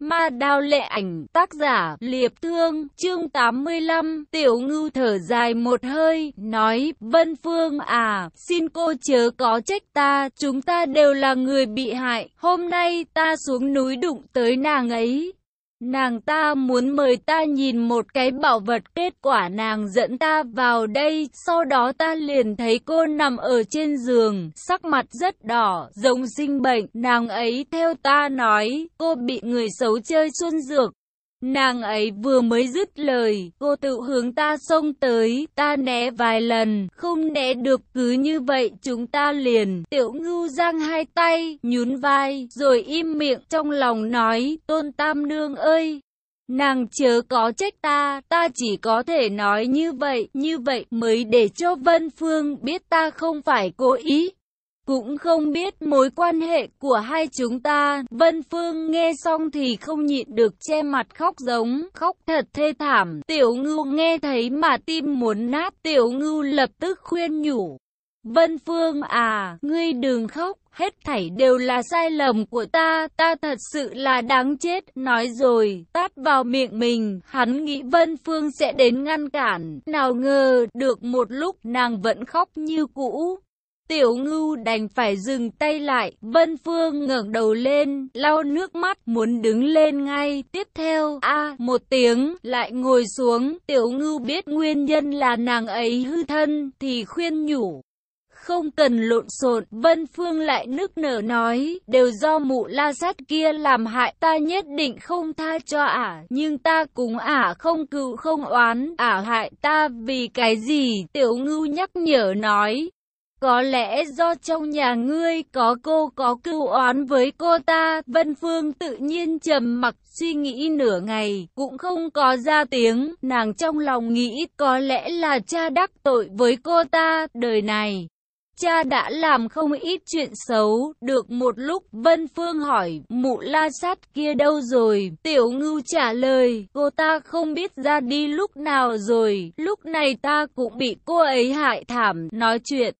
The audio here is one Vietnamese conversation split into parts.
Ma đao lệ ảnh, tác giả, liệp thương, chương 85, tiểu ngưu thở dài một hơi, nói, Vân Phương à, xin cô chớ có trách ta, chúng ta đều là người bị hại, hôm nay ta xuống núi đụng tới nàng ấy, Nàng ta muốn mời ta nhìn một cái bảo vật kết quả nàng dẫn ta vào đây, sau đó ta liền thấy cô nằm ở trên giường, sắc mặt rất đỏ, giống sinh bệnh, nàng ấy theo ta nói, cô bị người xấu chơi xuân dược, Nàng ấy vừa mới dứt lời, cô tự hướng ta xông tới, ta né vài lần, không né được cứ như vậy chúng ta liền. Tiểu ngưu giang hai tay, nhún vai, rồi im miệng trong lòng nói, tôn tam nương ơi. Nàng chớ có trách ta, ta chỉ có thể nói như vậy, như vậy mới để cho Vân Phương biết ta không phải cố ý. Cũng không biết mối quan hệ của hai chúng ta, Vân Phương nghe xong thì không nhịn được che mặt khóc giống, khóc thật thê thảm. Tiểu ngưu nghe thấy mà tim muốn nát, tiểu ngưu lập tức khuyên nhủ. Vân Phương à, ngươi đừng khóc, hết thảy đều là sai lầm của ta, ta thật sự là đáng chết, nói rồi, tát vào miệng mình, hắn nghĩ Vân Phương sẽ đến ngăn cản, nào ngờ, được một lúc nàng vẫn khóc như cũ, Tiểu ngưu đành phải dừng tay lại, Vân Phương ngẩng đầu lên, lau nước mắt, muốn đứng lên ngay. Tiếp theo, a một tiếng, lại ngồi xuống, tiểu ngưu biết nguyên nhân là nàng ấy hư thân, thì khuyên nhủ. Không cần lộn xộn, Vân Phương lại nức nở nói, đều do mụ la sát kia làm hại ta nhất định không tha cho ả, nhưng ta cùng ả không cựu không oán, ả hại ta vì cái gì, tiểu ngưu nhắc nhở nói, có lẽ do trong nhà ngươi có cô có cưu oán với cô ta, Vân Phương tự nhiên trầm mặc suy nghĩ nửa ngày, cũng không có ra tiếng, nàng trong lòng nghĩ có lẽ là cha đắc tội với cô ta, đời này. Cha đã làm không ít chuyện xấu, được một lúc Vân Phương hỏi, mụ la sát kia đâu rồi, tiểu ngưu trả lời, cô ta không biết ra đi lúc nào rồi, lúc này ta cũng bị cô ấy hại thảm, nói chuyện.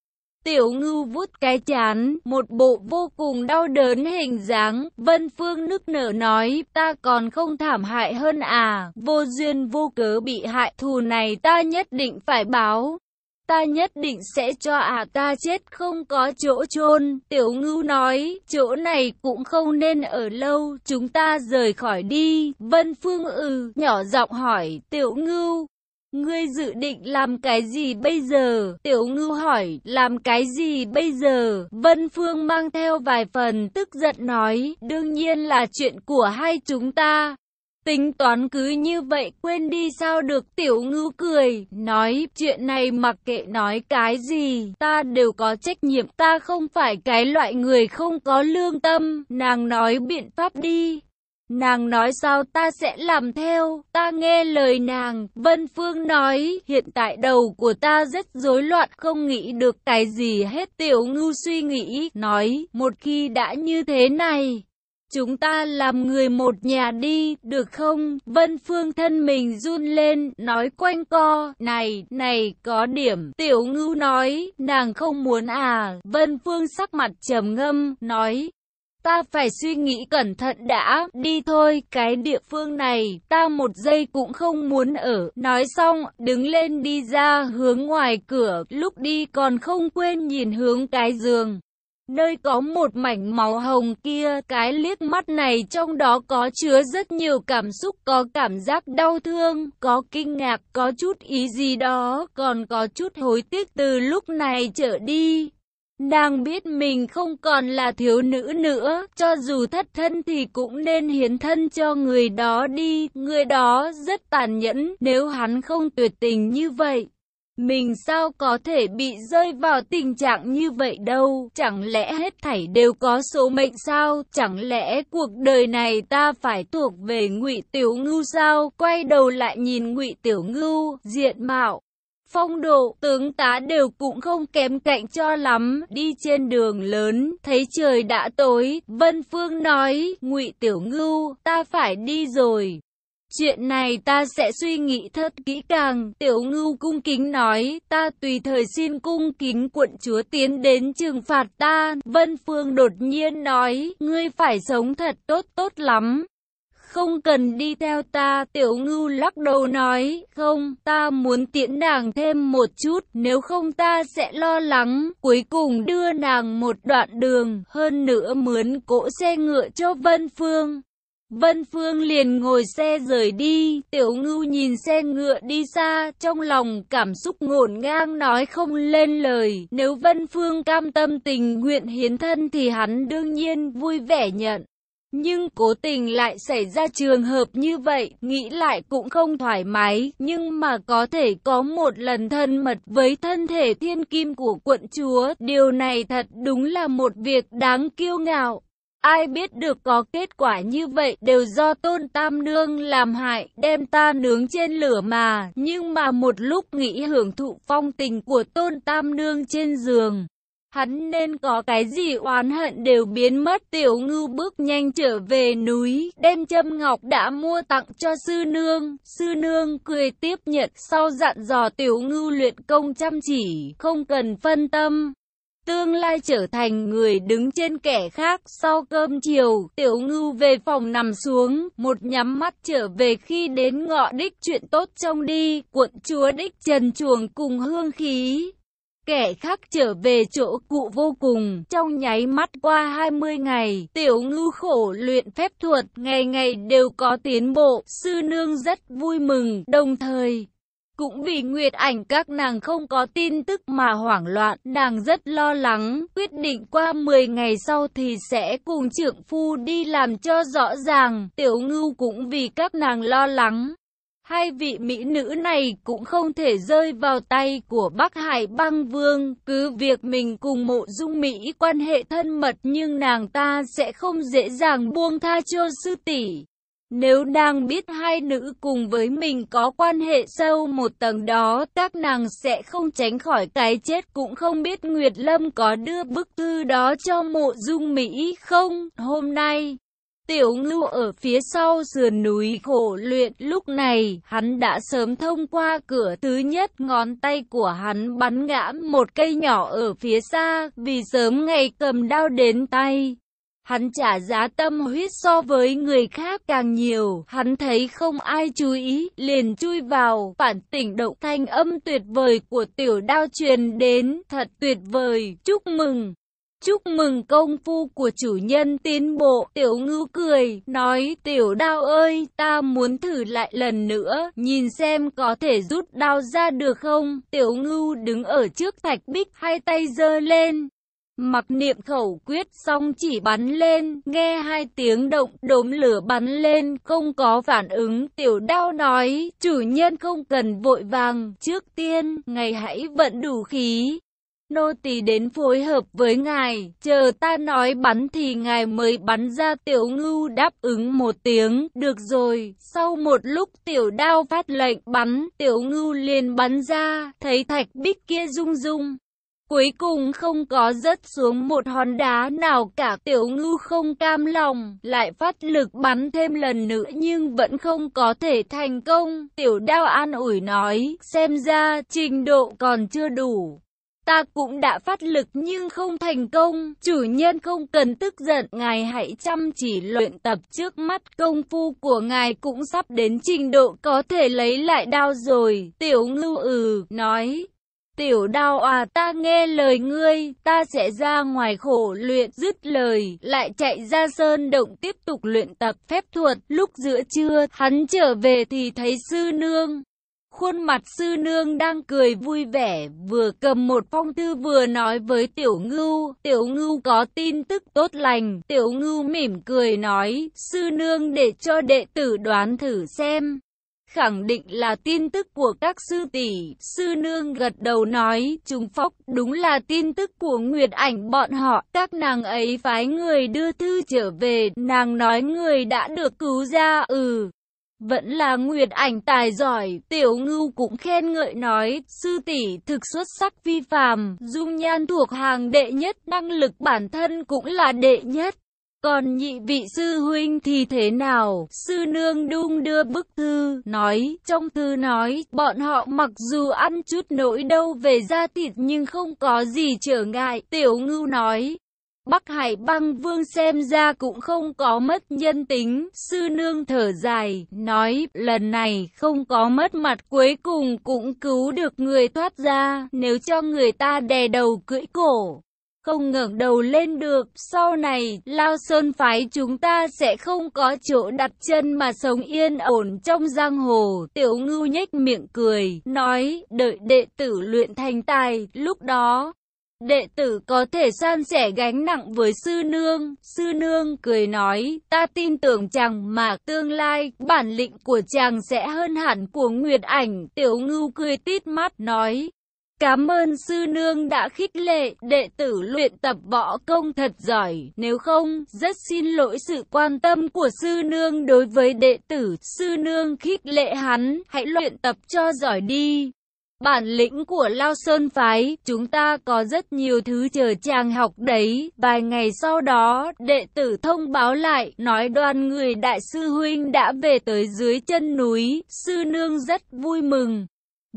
Tiểu ngưu vút cái chán, một bộ vô cùng đau đớn hình dáng, Vân Phương nức nở nói, ta còn không thảm hại hơn à, vô duyên vô cớ bị hại thù này ta nhất định phải báo. Ta nhất định sẽ cho à ta chết không có chỗ chôn Tiểu ngưu nói, chỗ này cũng không nên ở lâu, chúng ta rời khỏi đi. Vân Phương ừ, nhỏ giọng hỏi, tiểu ngưu, Ngươi dự định làm cái gì bây giờ? Tiểu ngư hỏi, làm cái gì bây giờ? Vân Phương mang theo vài phần tức giận nói, đương nhiên là chuyện của hai chúng ta. Tính toán cứ như vậy quên đi sao được tiểu ngư cười, nói chuyện này mặc kệ nói cái gì, ta đều có trách nhiệm, ta không phải cái loại người không có lương tâm, nàng nói biện pháp đi. Nàng nói sao ta sẽ làm theo, ta nghe lời nàng, Vân Phương nói, hiện tại đầu của ta rất rối loạn không nghĩ được cái gì hết tiểu ngưu suy nghĩ, nói, một khi đã như thế này. Chúng ta làm người một nhà đi, được không? Vân Phương thân mình run lên, nói quanh co, này, này, có điểm. Tiểu ngưu nói, nàng không muốn à. Vân Phương sắc mặt trầm ngâm, nói, Ta phải suy nghĩ cẩn thận đã, đi thôi, cái địa phương này, ta một giây cũng không muốn ở. Nói xong, đứng lên đi ra hướng ngoài cửa, lúc đi còn không quên nhìn hướng cái giường. Nơi có một mảnh màu hồng kia, cái liếc mắt này trong đó có chứa rất nhiều cảm xúc, có cảm giác đau thương, có kinh ngạc, có chút ý gì đó, còn có chút hối tiếc từ lúc này trở đi. Nàng biết mình không còn là thiếu nữ nữa, cho dù thất thân thì cũng nên hiến thân cho người đó đi, người đó rất tàn nhẫn, nếu hắn không tuyệt tình như vậy. Mình sao có thể bị rơi vào tình trạng như vậy đâu, chẳng lẽ hết thảy đều có số mệnh sao, chẳng lẽ cuộc đời này ta phải thuộc về ngụy Tiểu Ngưu sao, quay đầu lại nhìn ngụy Tiểu Ngưu, diện mạo phong độ, tướng tá đều cũng không kém cạnh cho lắm. Đi trên đường lớn, thấy trời đã tối, Vân Phương nói, ngụy Tiểu Ngưu, ta phải đi rồi. Chuyện này ta sẽ suy nghĩ thật kỹ càng, tiểu ngưu cung kính nói, ta tùy thời xin cung kính quận chúa tiến đến trừng phạt ta. Vân Phương đột nhiên nói, ngươi phải sống thật tốt tốt lắm không cần đi theo ta. Tiểu ngưu lắc đầu nói, không, ta muốn tiễn nàng thêm một chút, nếu không ta sẽ lo lắng. Cuối cùng đưa nàng một đoạn đường, hơn nữa mướn cỗ xe ngựa cho Vân Phương. Vân Phương liền ngồi xe rời đi, tiểu ngưu nhìn xe ngựa đi xa, trong lòng cảm xúc ngổn ngang nói không lên lời. Nếu Vân Phương cam tâm tình nguyện hiến thân thì hắn đương nhiên vui vẻ nhận. Nhưng cố tình lại xảy ra trường hợp như vậy, nghĩ lại cũng không thoải mái, nhưng mà có thể có một lần thân mật với thân thể thiên kim của quận chúa, điều này thật đúng là một việc đáng kiêu ngạo. Ai biết được có kết quả như vậy đều do tôn tam nương làm hại, đem ta nướng trên lửa mà, nhưng mà một lúc nghĩ hưởng thụ phong tình của tôn tam nương trên giường. Hắn nên có cái gì oán hận đều biến mất tiểu ngư bước nhanh trở về núi, đem châm ngọc đã mua tặng cho sư nương. Sư nương cười tiếp nhận sau dặn dò tiểu ngư luyện công chăm chỉ, không cần phân tâm tương lai trở thành người đứng trên kẻ khác. Sau cơm chiều, tiểu ngưu về phòng nằm xuống, một nhắm mắt trở về khi đến ngọ đích chuyện tốt trong đi, cuộn chúa đích trần chuồng cùng hương khí. Kẻ khác trở về chỗ cụ vô cùng, trong nháy mắt qua 20 ngày, tiểu Ngư khổ luyện phép thuật, ngày ngày đều có tiến bộ, sư nương rất vui mừng, đồng thời, cũng vì Nguyệt ảnh các nàng không có tin tức mà hoảng loạn, nàng rất lo lắng, quyết định qua 10 ngày sau thì sẽ cùng trưởng phu đi làm cho rõ ràng, tiểu ngưu cũng vì các nàng lo lắng. Hai vị mỹ nữ này cũng không thể rơi vào tay của Bắc Hải băng vương, cứ việc mình cùng mộ dung Mỹ quan hệ thân mật nhưng nàng ta sẽ không dễ dàng buông tha cho sư tỷ. Nếu nàng biết hai nữ cùng với mình có quan hệ sâu một tầng đó, các nàng sẽ không tránh khỏi cái chết cũng không biết Nguyệt Lâm có đưa bức thư đó cho mộ dung Mỹ không. Hôm nay, Tiểu ngưu ở phía sau sườn núi khổ luyện lúc này, hắn đã sớm thông qua cửa thứ nhất ngón tay của hắn bắn ngã một cây nhỏ ở phía xa, vì sớm ngày cầm đao đến tay. Hắn trả giá tâm huyết so với người khác càng nhiều, hắn thấy không ai chú ý, liền chui vào, phản tỉnh động thanh âm tuyệt vời của tiểu đao truyền đến, thật tuyệt vời, chúc mừng. Chúc mừng công phu của chủ nhân tiến bộ, tiểu ngư cười, nói tiểu đao ơi, ta muốn thử lại lần nữa, nhìn xem có thể rút đao ra được không, tiểu ngư đứng ở trước thạch bích, hai tay giơ lên, Mặc niệm khẩu quyết xong chỉ bắn lên, nghe hai tiếng động, đốm lửa bắn lên, không có phản ứng. Tiểu đao nói, chủ nhân không cần vội vàng, trước tiên, ngày hãy vận đủ khí. Nô tỳ đến phối hợp với ngài, chờ ta nói bắn thì ngài mới bắn ra tiểu ngưu đáp ứng một tiếng, được rồi, sau một lúc tiểu đao phát lệnh bắn, tiểu ngưu liền bắn ra, thấy thạch bích kia rung rung. Cuối cùng không có rớt xuống một hòn đá nào cả tiểu ngư không cam lòng, lại phát lực bắn thêm lần nữa nhưng vẫn không có thể thành công. Tiểu đao an ủi nói, xem ra trình độ còn chưa đủ. Ta cũng đã phát lực nhưng không thành công, chủ nhân không cần tức giận, ngài hãy chăm chỉ luyện tập trước mắt công phu của ngài cũng sắp đến trình độ có thể lấy lại đao rồi. Tiểu ngư ừ, nói, Tiểu đao à ta nghe lời ngươi, ta sẽ ra ngoài khổ luyện dứt lời, lại chạy ra sơn động tiếp tục luyện tập phép thuật. Lúc giữa trưa, hắn trở về thì thấy sư nương. Khuôn mặt sư nương đang cười vui vẻ, vừa cầm một phong thư vừa nói với tiểu ngưu, tiểu ngưu có tin tức tốt lành, tiểu ngưu mỉm cười nói, sư nương để cho đệ tử đoán thử xem khẳng định là tin tức của các sư tỷ. Sư nương gật đầu nói, trùng Phóc, đúng là tin tức của Nguyệt ảnh bọn họ. Các nàng ấy phái người đưa thư trở về, nàng nói người đã được cứu ra, ừ. Vẫn là Nguyệt ảnh tài giỏi, tiểu ngưu cũng khen ngợi nói, sư tỷ thực xuất sắc vi phàm, dung nhan thuộc hàng đệ nhất, năng lực bản thân cũng là đệ nhất. Còn nhị vị sư huynh thì thế nào? Sư nương đung đưa bức thư, nói, trong thư nói, bọn họ mặc dù ăn chút nỗi đau về da thịt nhưng không có gì trở ngại. Tiểu ngưu nói, Bắc Hải băng vương xem ra cũng không có mất nhân tính, sư nương thở dài, nói, lần này không có mất mặt cuối cùng cũng cứu được người thoát ra, nếu cho người ta đè đầu cưỡi cổ không ngẩng đầu lên được, sau này, Lao Sơn phái chúng ta sẽ không có chỗ đặt chân mà sống yên ổn trong giang hồ. Tiểu ngưu nhếch miệng cười, nói, đợi đệ tử luyện thành tài, lúc đó, đệ tử có thể san sẻ gánh nặng với sư nương. Sư nương cười nói, ta tin tưởng chàng mà tương lai, bản lĩnh của chàng sẽ hơn hẳn của Nguyệt ảnh. Tiểu ngưu cười tít mắt, nói, Cảm ơn sư nương đã khích lệ, đệ tử luyện tập võ công thật giỏi, nếu không, rất xin lỗi sự quan tâm của sư nương đối với đệ tử, sư nương khích lệ hắn, hãy luyện tập cho giỏi đi. Bản lĩnh của Lao Sơn Phái, chúng ta có rất nhiều thứ chờ chàng học đấy. Vài ngày sau đó, đệ tử thông báo lại, nói đoàn người đại sư huynh đã về tới dưới chân núi. Sư nương rất vui mừng.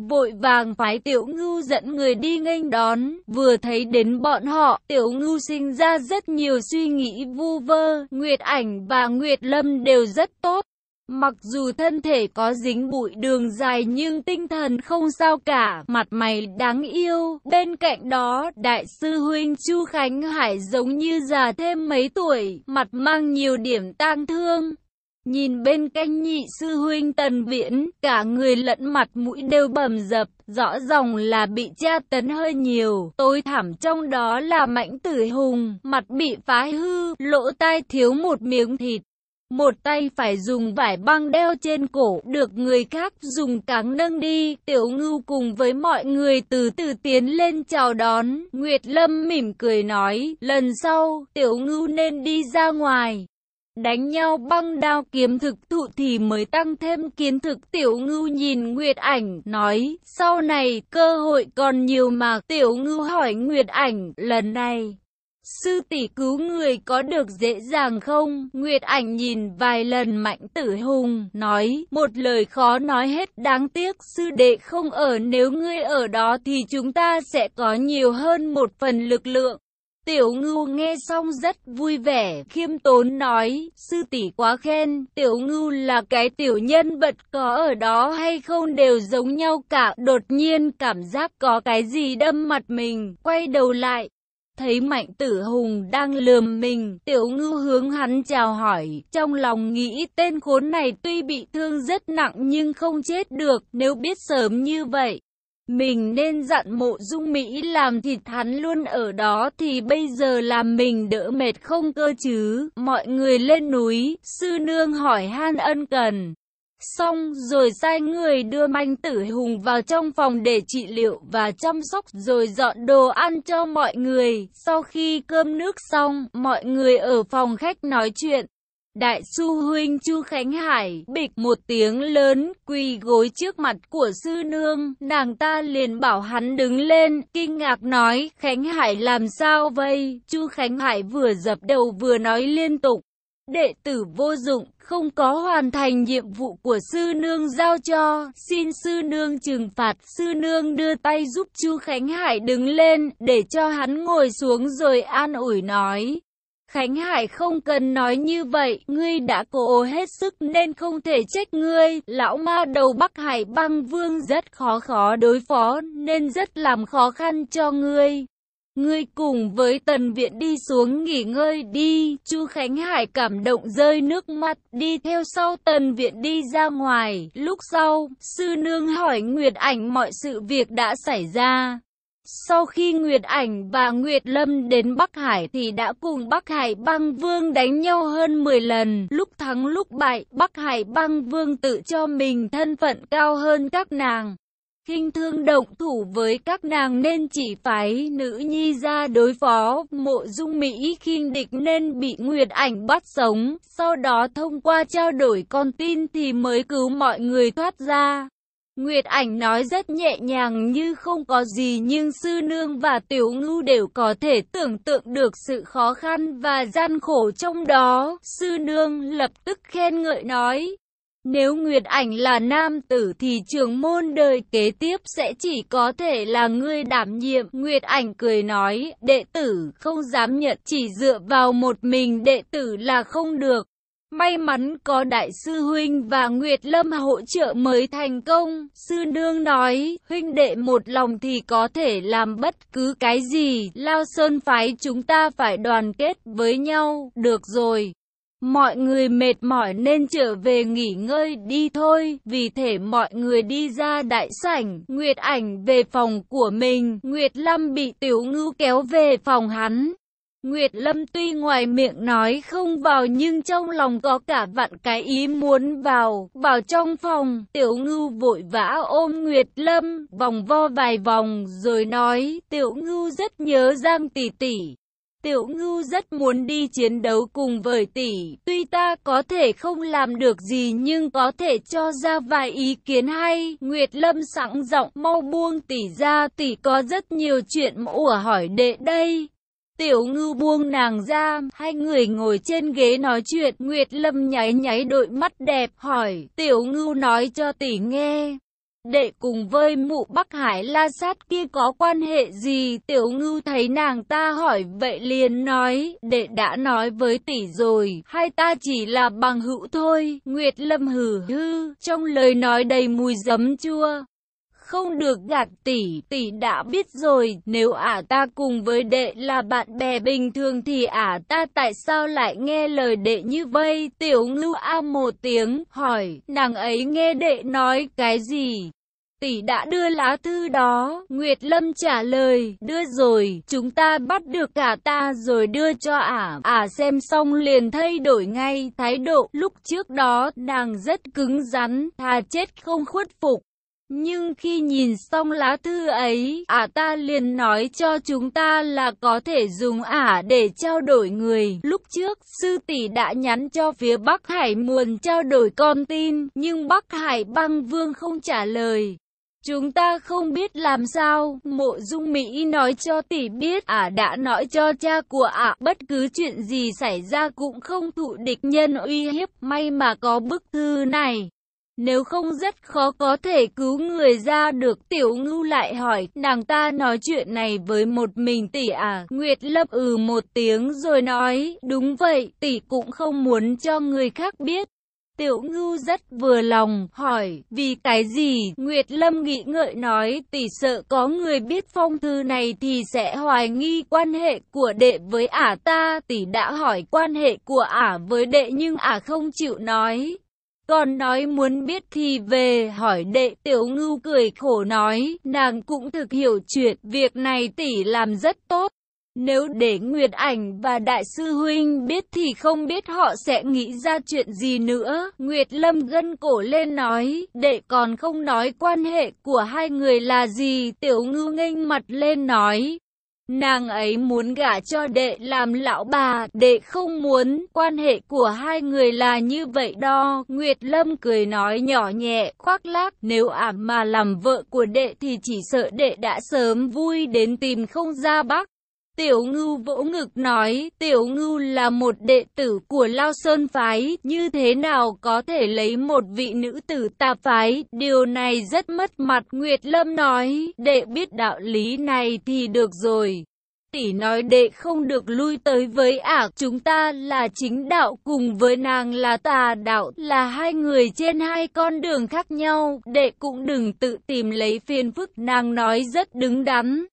Vội vàng phái tiểu ngưu dẫn người đi nghênh đón, vừa thấy đến bọn họ, tiểu ngưu sinh ra rất nhiều suy nghĩ vu vơ, Nguyệt ảnh và Nguyệt lâm đều rất tốt. Mặc dù thân thể có dính bụi đường dài nhưng tinh thần không sao cả, mặt mày đáng yêu. Bên cạnh đó, đại sư huynh Chu Khánh Hải giống như già thêm mấy tuổi, mặt mang nhiều điểm tang thương. Nhìn bên canh nhị sư huynh tần viễn, cả người lẫn mặt mũi đều bầm dập, rõ ràng là bị tra tấn hơi nhiều. Tôi thảm trong đó là mãnh tử hùng, mặt bị phá hư, lỗ tai thiếu một miếng thịt. Một tay phải dùng vải băng đeo trên cổ, được người khác dùng cáng nâng đi. Tiểu ngưu cùng với mọi người từ từ tiến lên chào đón. Nguyệt Lâm mỉm cười nói, lần sau, tiểu ngưu nên đi ra ngoài. Đánh nhau băng đao kiếm thực thụ thì mới tăng thêm kiến thực tiểu ngưu nhìn Nguyệt ảnh, nói, sau này cơ hội còn nhiều mà tiểu ngưu hỏi Nguyệt ảnh, lần này. Sư tỷ cứu người có được dễ dàng không? Nguyệt ảnh nhìn vài lần mạnh tử hùng, nói, một lời khó nói hết đáng tiếc sư đệ không ở nếu ngươi ở đó thì chúng ta sẽ có nhiều hơn một phần lực lượng. Tiểu ngưu nghe xong rất vui vẻ, khiêm tốn nói, sư tỷ quá khen, tiểu ngưu là cái tiểu nhân vật có ở đó hay không đều giống nhau cả, đột nhiên cảm giác có cái gì đâm mặt mình, quay đầu lại. Thấy mạnh tử hùng đang lườm mình, tiểu ngư hướng hắn chào hỏi, trong lòng nghĩ tên khốn này tuy bị thương rất nặng nhưng không chết được, nếu biết sớm như vậy. Mình nên dặn mộ dung Mỹ làm thịt hắn luôn ở đó thì bây giờ làm mình đỡ mệt không cơ chứ. Mọi người lên núi, sư nương hỏi han ân cần. Xong rồi sai người đưa manh tử hùng vào trong phòng để trị liệu và chăm sóc rồi dọn đồ ăn cho mọi người. Sau khi cơm nước xong, mọi người ở phòng khách nói chuyện. Đại sư huynh Chu Khánh Hải, bịch một tiếng lớn, quỳ gối trước mặt của sư nương, nàng ta liền bảo hắn đứng lên, kinh ngạc nói, Khánh Hải làm sao vậy? Chu Khánh Hải vừa dập đầu vừa nói liên tục, đệ tử vô dụng, không có hoàn thành nhiệm vụ của sư nương giao cho, xin sư nương trừng phạt, sư nương đưa tay giúp Chu Khánh Hải đứng lên, để cho hắn ngồi xuống rồi an ủi nói. Khánh Hải không cần nói như vậy, ngươi đã cố hết sức nên không thể trách ngươi. Lão ma đầu Bắc Hải băng vương rất khó khó đối phó nên rất làm khó khăn cho ngươi. Ngươi cùng với tần viện đi xuống nghỉ ngơi đi, Chu Khánh Hải cảm động rơi nước mắt, đi theo sau tần viện đi ra ngoài. Lúc sau, sư nương hỏi Nguyệt ảnh mọi sự việc đã xảy ra. Sau khi Nguyệt Ảnh và Nguyệt Lâm đến Bắc Hải thì đã cùng Bắc Hải băng vương đánh nhau hơn 10 lần. Lúc thắng lúc bại, Bắc Hải băng vương tự cho mình thân phận cao hơn các nàng kinh thương động thủ với các nàng nên chỉ phái nữ nhi ra đối phó mộ dung Mỹ khinh địch nên bị Nguyệt Ảnh bắt sống. Sau đó thông qua trao đổi con tin thì mới cứu mọi người thoát ra. Nguyệt ảnh nói rất nhẹ nhàng như không có gì, nhưng sư nương và tiểu ngưu đều có thể tưởng tượng được sự khó khăn và gian khổ trong đó. Sư nương lập tức khen ngợi nói. Nếu Nguyệt Ảnh là nam tử thì trường môn đời kế tiếp sẽ chỉ có thể là ngươi đảm nhiệm. Nguyệt Ảnh cười nói, đệ tử không dám nhận chỉ dựa vào một mình đệ tử là không được. May mắn có đại sư huynh và Nguyệt Lâm hỗ trợ mới thành công. Sư nương nói, huynh đệ một lòng thì có thể làm bất cứ cái gì. Lao Sơn phái chúng ta phải đoàn kết với nhau. Được rồi. Mọi người mệt mỏi nên trở về nghỉ ngơi đi thôi, vì thể mọi người đi ra đại sảnh, Nguyệt ảnh về phòng của mình, Nguyệt Lâm bị tiểu ngưu kéo về phòng hắn. Nguyệt Lâm tuy ngoài miệng nói không vào nhưng trong lòng có cả vạn cái ý muốn vào, vào trong phòng, tiểu ngưu vội vã ôm Nguyệt Lâm, vòng vo vài vòng rồi nói, tiểu ngưu rất nhớ Giang tỷ tỷ. Tiểu ngưu rất muốn đi chiến đấu cùng với tỷ, tuy ta có thể không làm được gì nhưng có thể cho ra vài ý kiến hay. Nguyệt Lâm sẵn giọng mau buông tỷ ra tỷ có rất nhiều chuyện ủa hỏi đệ đây. Tiểu ngưu buông nàng ra, hai người ngồi trên ghế nói chuyện, Nguyệt Lâm nháy nháy đôi mắt đẹp, hỏi, tiểu ngưu nói cho tỷ nghe. Đệ cùng với mụ Bắc Hải La Sát kia có quan hệ gì? Tiểu ngưu thấy nàng ta hỏi vậy liền nói, đệ đã nói với tỷ rồi, hai ta chỉ là bằng hữu thôi. Nguyệt Lâm hừ hư, trong lời nói đầy mùi giấm chua. Không được gạt tỷ, tỷ đã biết rồi, nếu ả ta cùng với đệ là bạn bè bình thường thì ả ta tại sao lại nghe lời đệ như vậy? Tiểu ngưu a một tiếng, hỏi, nàng ấy nghe đệ nói cái gì? Tỷ đã đưa lá thư đó, Nguyệt Lâm trả lời, đưa rồi, chúng ta bắt được cả ta rồi đưa cho ả, ả xem xong liền thay đổi ngay thái độ, lúc trước đó nàng rất cứng rắn, thà chết không khuất phục. Nhưng khi nhìn xong lá thư ấy, ả ta liền nói cho chúng ta là có thể dùng ả để trao đổi người. Lúc trước, sư tỷ đã nhắn cho phía Bắc Hải muốn trao đổi con tin, nhưng Bắc Hải băng vương không trả lời. Chúng ta không biết làm sao, mộ dung Mỹ nói cho tỷ biết, ả đã nói cho cha của ả, bất cứ chuyện gì xảy ra cũng không thụ địch nhân uy hiếp, may mà có bức thư này. Nếu không rất khó có thể cứu người ra được tiểu ngưu lại hỏi nàng ta nói chuyện này với một mình tỷ à Nguyệt Lâm ừ một tiếng rồi nói đúng vậy tỷ cũng không muốn cho người khác biết Tiểu ngưu rất vừa lòng, hỏi, vì cái gì? Nguyệt Lâm nghĩ ngợi nói, tỷ sợ có người biết phong thư này thì sẽ hoài nghi quan hệ của đệ với ả ta. Tỷ đã hỏi quan hệ của ả với đệ nhưng ả không chịu nói. Còn nói muốn biết thì về hỏi đệ tiểu ngưu cười khổ nói, nàng cũng thực hiểu chuyện, việc này tỷ làm rất tốt. Nếu để Nguyệt Ảnh và Đại sư Huynh biết thì không biết họ sẽ nghĩ ra chuyện gì nữa. Nguyệt Lâm gân cổ lên nói, đệ còn không nói quan hệ của hai người là gì. Tiểu ngư nghênh mặt lên nói, Nàng ấy muốn gả cho đệ làm lão bà, đệ không muốn, quan hệ của hai người là như vậy đo. Nguyệt Lâm cười nói nhỏ nhẹ, khoác lác, nếu ảm mà làm vợ của đệ thì chỉ sợ đệ đã sớm vui đến tìm không ra bắc. Tiểu ngưu vỗ ngực nói, tiểu ngưu là một đệ tử của Lao Sơn Phái, như thế nào có thể lấy một vị nữ tử tà phái, điều này rất mất mặt. Nguyệt Lâm nói, đệ biết đạo lý này thì được rồi. Tỷ nói đệ không được lui tới với ả, chúng ta là chính đạo cùng với nàng là tà đạo, là hai người trên hai con đường khác nhau, đệ cũng đừng tự tìm lấy phiền phức, nàng nói rất đứng đắn.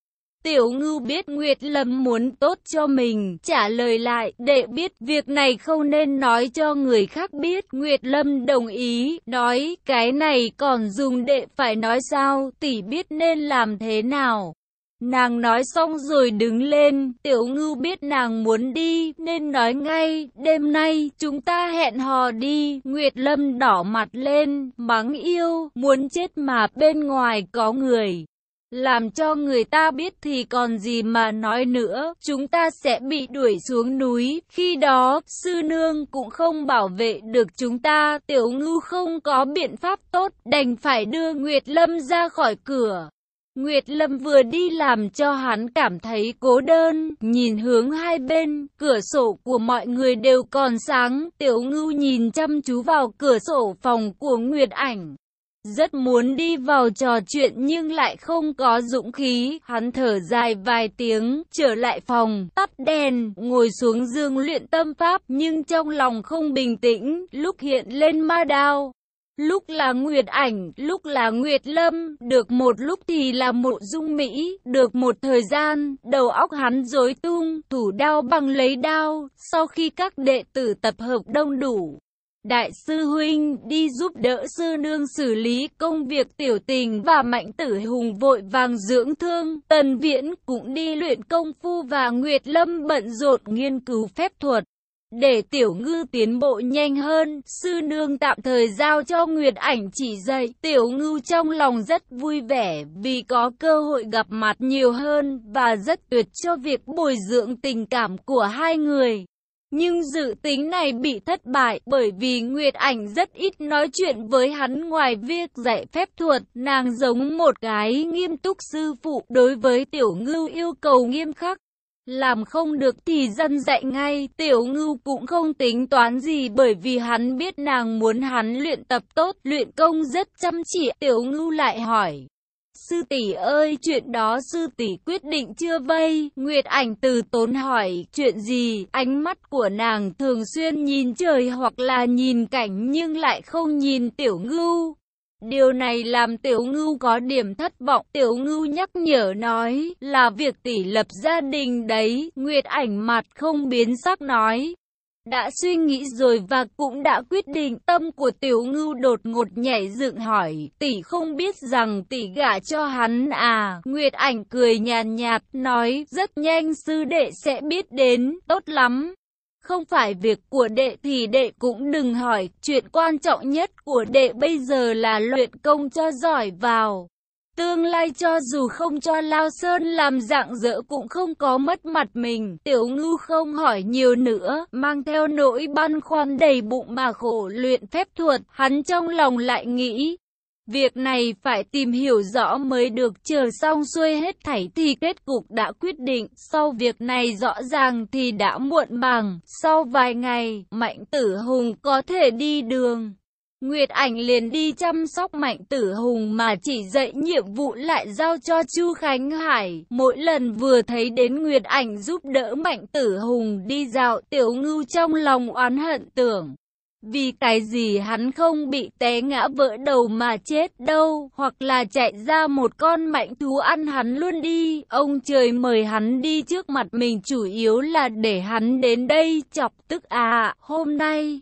Tiểu ngưu biết Nguyệt Lâm muốn tốt cho mình, trả lời lại, đệ biết việc này không nên nói cho người khác biết. Nguyệt Lâm đồng ý, nói, cái này còn dùng đệ phải nói sao, tỷ biết nên làm thế nào. Nàng nói xong rồi đứng lên, tiểu ngưu biết nàng muốn đi, nên nói ngay, đêm nay, chúng ta hẹn hò đi, Nguyệt Lâm đỏ mặt lên, mắng yêu, muốn chết mà bên ngoài có người. Làm cho người ta biết thì còn gì mà nói nữa, chúng ta sẽ bị đuổi xuống núi, khi đó, sư nương cũng không bảo vệ được chúng ta, tiểu ngưu không có biện pháp tốt, đành phải đưa Nguyệt Lâm ra khỏi cửa. Nguyệt Lâm vừa đi làm cho hắn cảm thấy cố đơn, nhìn hướng hai bên, cửa sổ của mọi người đều còn sáng, tiểu ngưu nhìn chăm chú vào cửa sổ phòng của Nguyệt ảnh. Rất muốn đi vào trò chuyện nhưng lại không có dũng khí, hắn thở dài vài tiếng, trở lại phòng, tắt đèn, ngồi xuống dương luyện tâm pháp nhưng trong lòng không bình tĩnh, lúc hiện lên ma đao. Lúc là Nguyệt Ảnh, lúc là Nguyệt Lâm, được một lúc thì là một dung Mỹ, được một thời gian, đầu óc hắn rối tung, thủ đao bằng lấy đao, sau khi các đệ tử tập hợp đông đủ. Đại sư Huynh đi giúp đỡ sư nương xử lý công việc tiểu tình và mạnh tử hùng vội vàng dưỡng thương. Tần Viễn cũng đi luyện công phu và Nguyệt Lâm bận rộn nghiên cứu phép thuật. Để tiểu ngư tiến bộ nhanh hơn, sư nương tạm thời giao cho Nguyệt ảnh chỉ dạy. Tiểu ngư trong lòng rất vui vẻ vì có cơ hội gặp mặt nhiều hơn và rất tuyệt cho việc bồi dưỡng tình cảm của hai người. Nhưng dự tính này bị thất bại bởi vì Nguyệt Ảnh rất ít nói chuyện với hắn ngoài việc dạy phép thuật. Nàng giống một gái nghiêm túc sư phụ đối với tiểu ngư yêu cầu nghiêm khắc. Làm không được thì dân dạy ngay, tiểu ngưu cũng không tính toán gì bởi vì hắn biết nàng muốn hắn luyện tập tốt, luyện công rất chăm chỉ. Tiểu ngưu lại hỏi, sư tỷ ơi chuyện đó sư tỷ quyết định chưa vây, Nguyệt ảnh từ tốn hỏi, chuyện gì, ánh mắt của nàng thường xuyên nhìn trời hoặc là nhìn cảnh nhưng lại không nhìn tiểu ngưu. Điều này làm tiểu ngưu có điểm thất vọng. Tiểu ngưu nhắc nhở nói là việc tỷ lập gia đình đấy. Nguyệt ảnh mặt không biến sắc nói. Đã suy nghĩ rồi và cũng đã quyết định tâm của tiểu ngưu đột ngột nhảy dựng hỏi. Tỷ không biết rằng tỷ gả cho hắn à. Nguyệt ảnh cười nhàn nhạt nói rất nhanh sư đệ sẽ biết đến. Tốt lắm. Không phải việc của đệ thì đệ cũng đừng hỏi, chuyện quan trọng nhất của đệ bây giờ là luyện công cho giỏi vào. Tương lai cho dù không cho Lao Sơn làm dạng dỡ cũng không có mất mặt mình. Tiểu ngư không hỏi nhiều nữa, mang theo nỗi băn khoăn đầy bụng mà khổ luyện phép thuật. Hắn trong lòng lại nghĩ, Việc này phải tìm hiểu rõ mới được chờ xong xuôi hết thảy thì kết cục đã quyết định. Sau việc này rõ ràng thì đã muộn màng. Sau vài ngày, Mạnh Tử Hùng có thể đi đường. Nguyệt Ảnh liền đi chăm sóc Mạnh Tử Hùng mà chỉ dạy nhiệm vụ lại giao cho Chu Khánh Hải. Mỗi lần vừa thấy đến Nguyệt Ảnh giúp đỡ Mạnh Tử Hùng đi dạo, Tiểu Ngưu trong lòng oán hận tưởng. Vì cái gì hắn không bị té ngã vỡ đầu mà chết đâu, hoặc là chạy ra một con mạnh thú ăn hắn luôn đi. Ông trời mời hắn đi trước mặt mình chủ yếu là để hắn đến đây chọc tức à, hôm nay.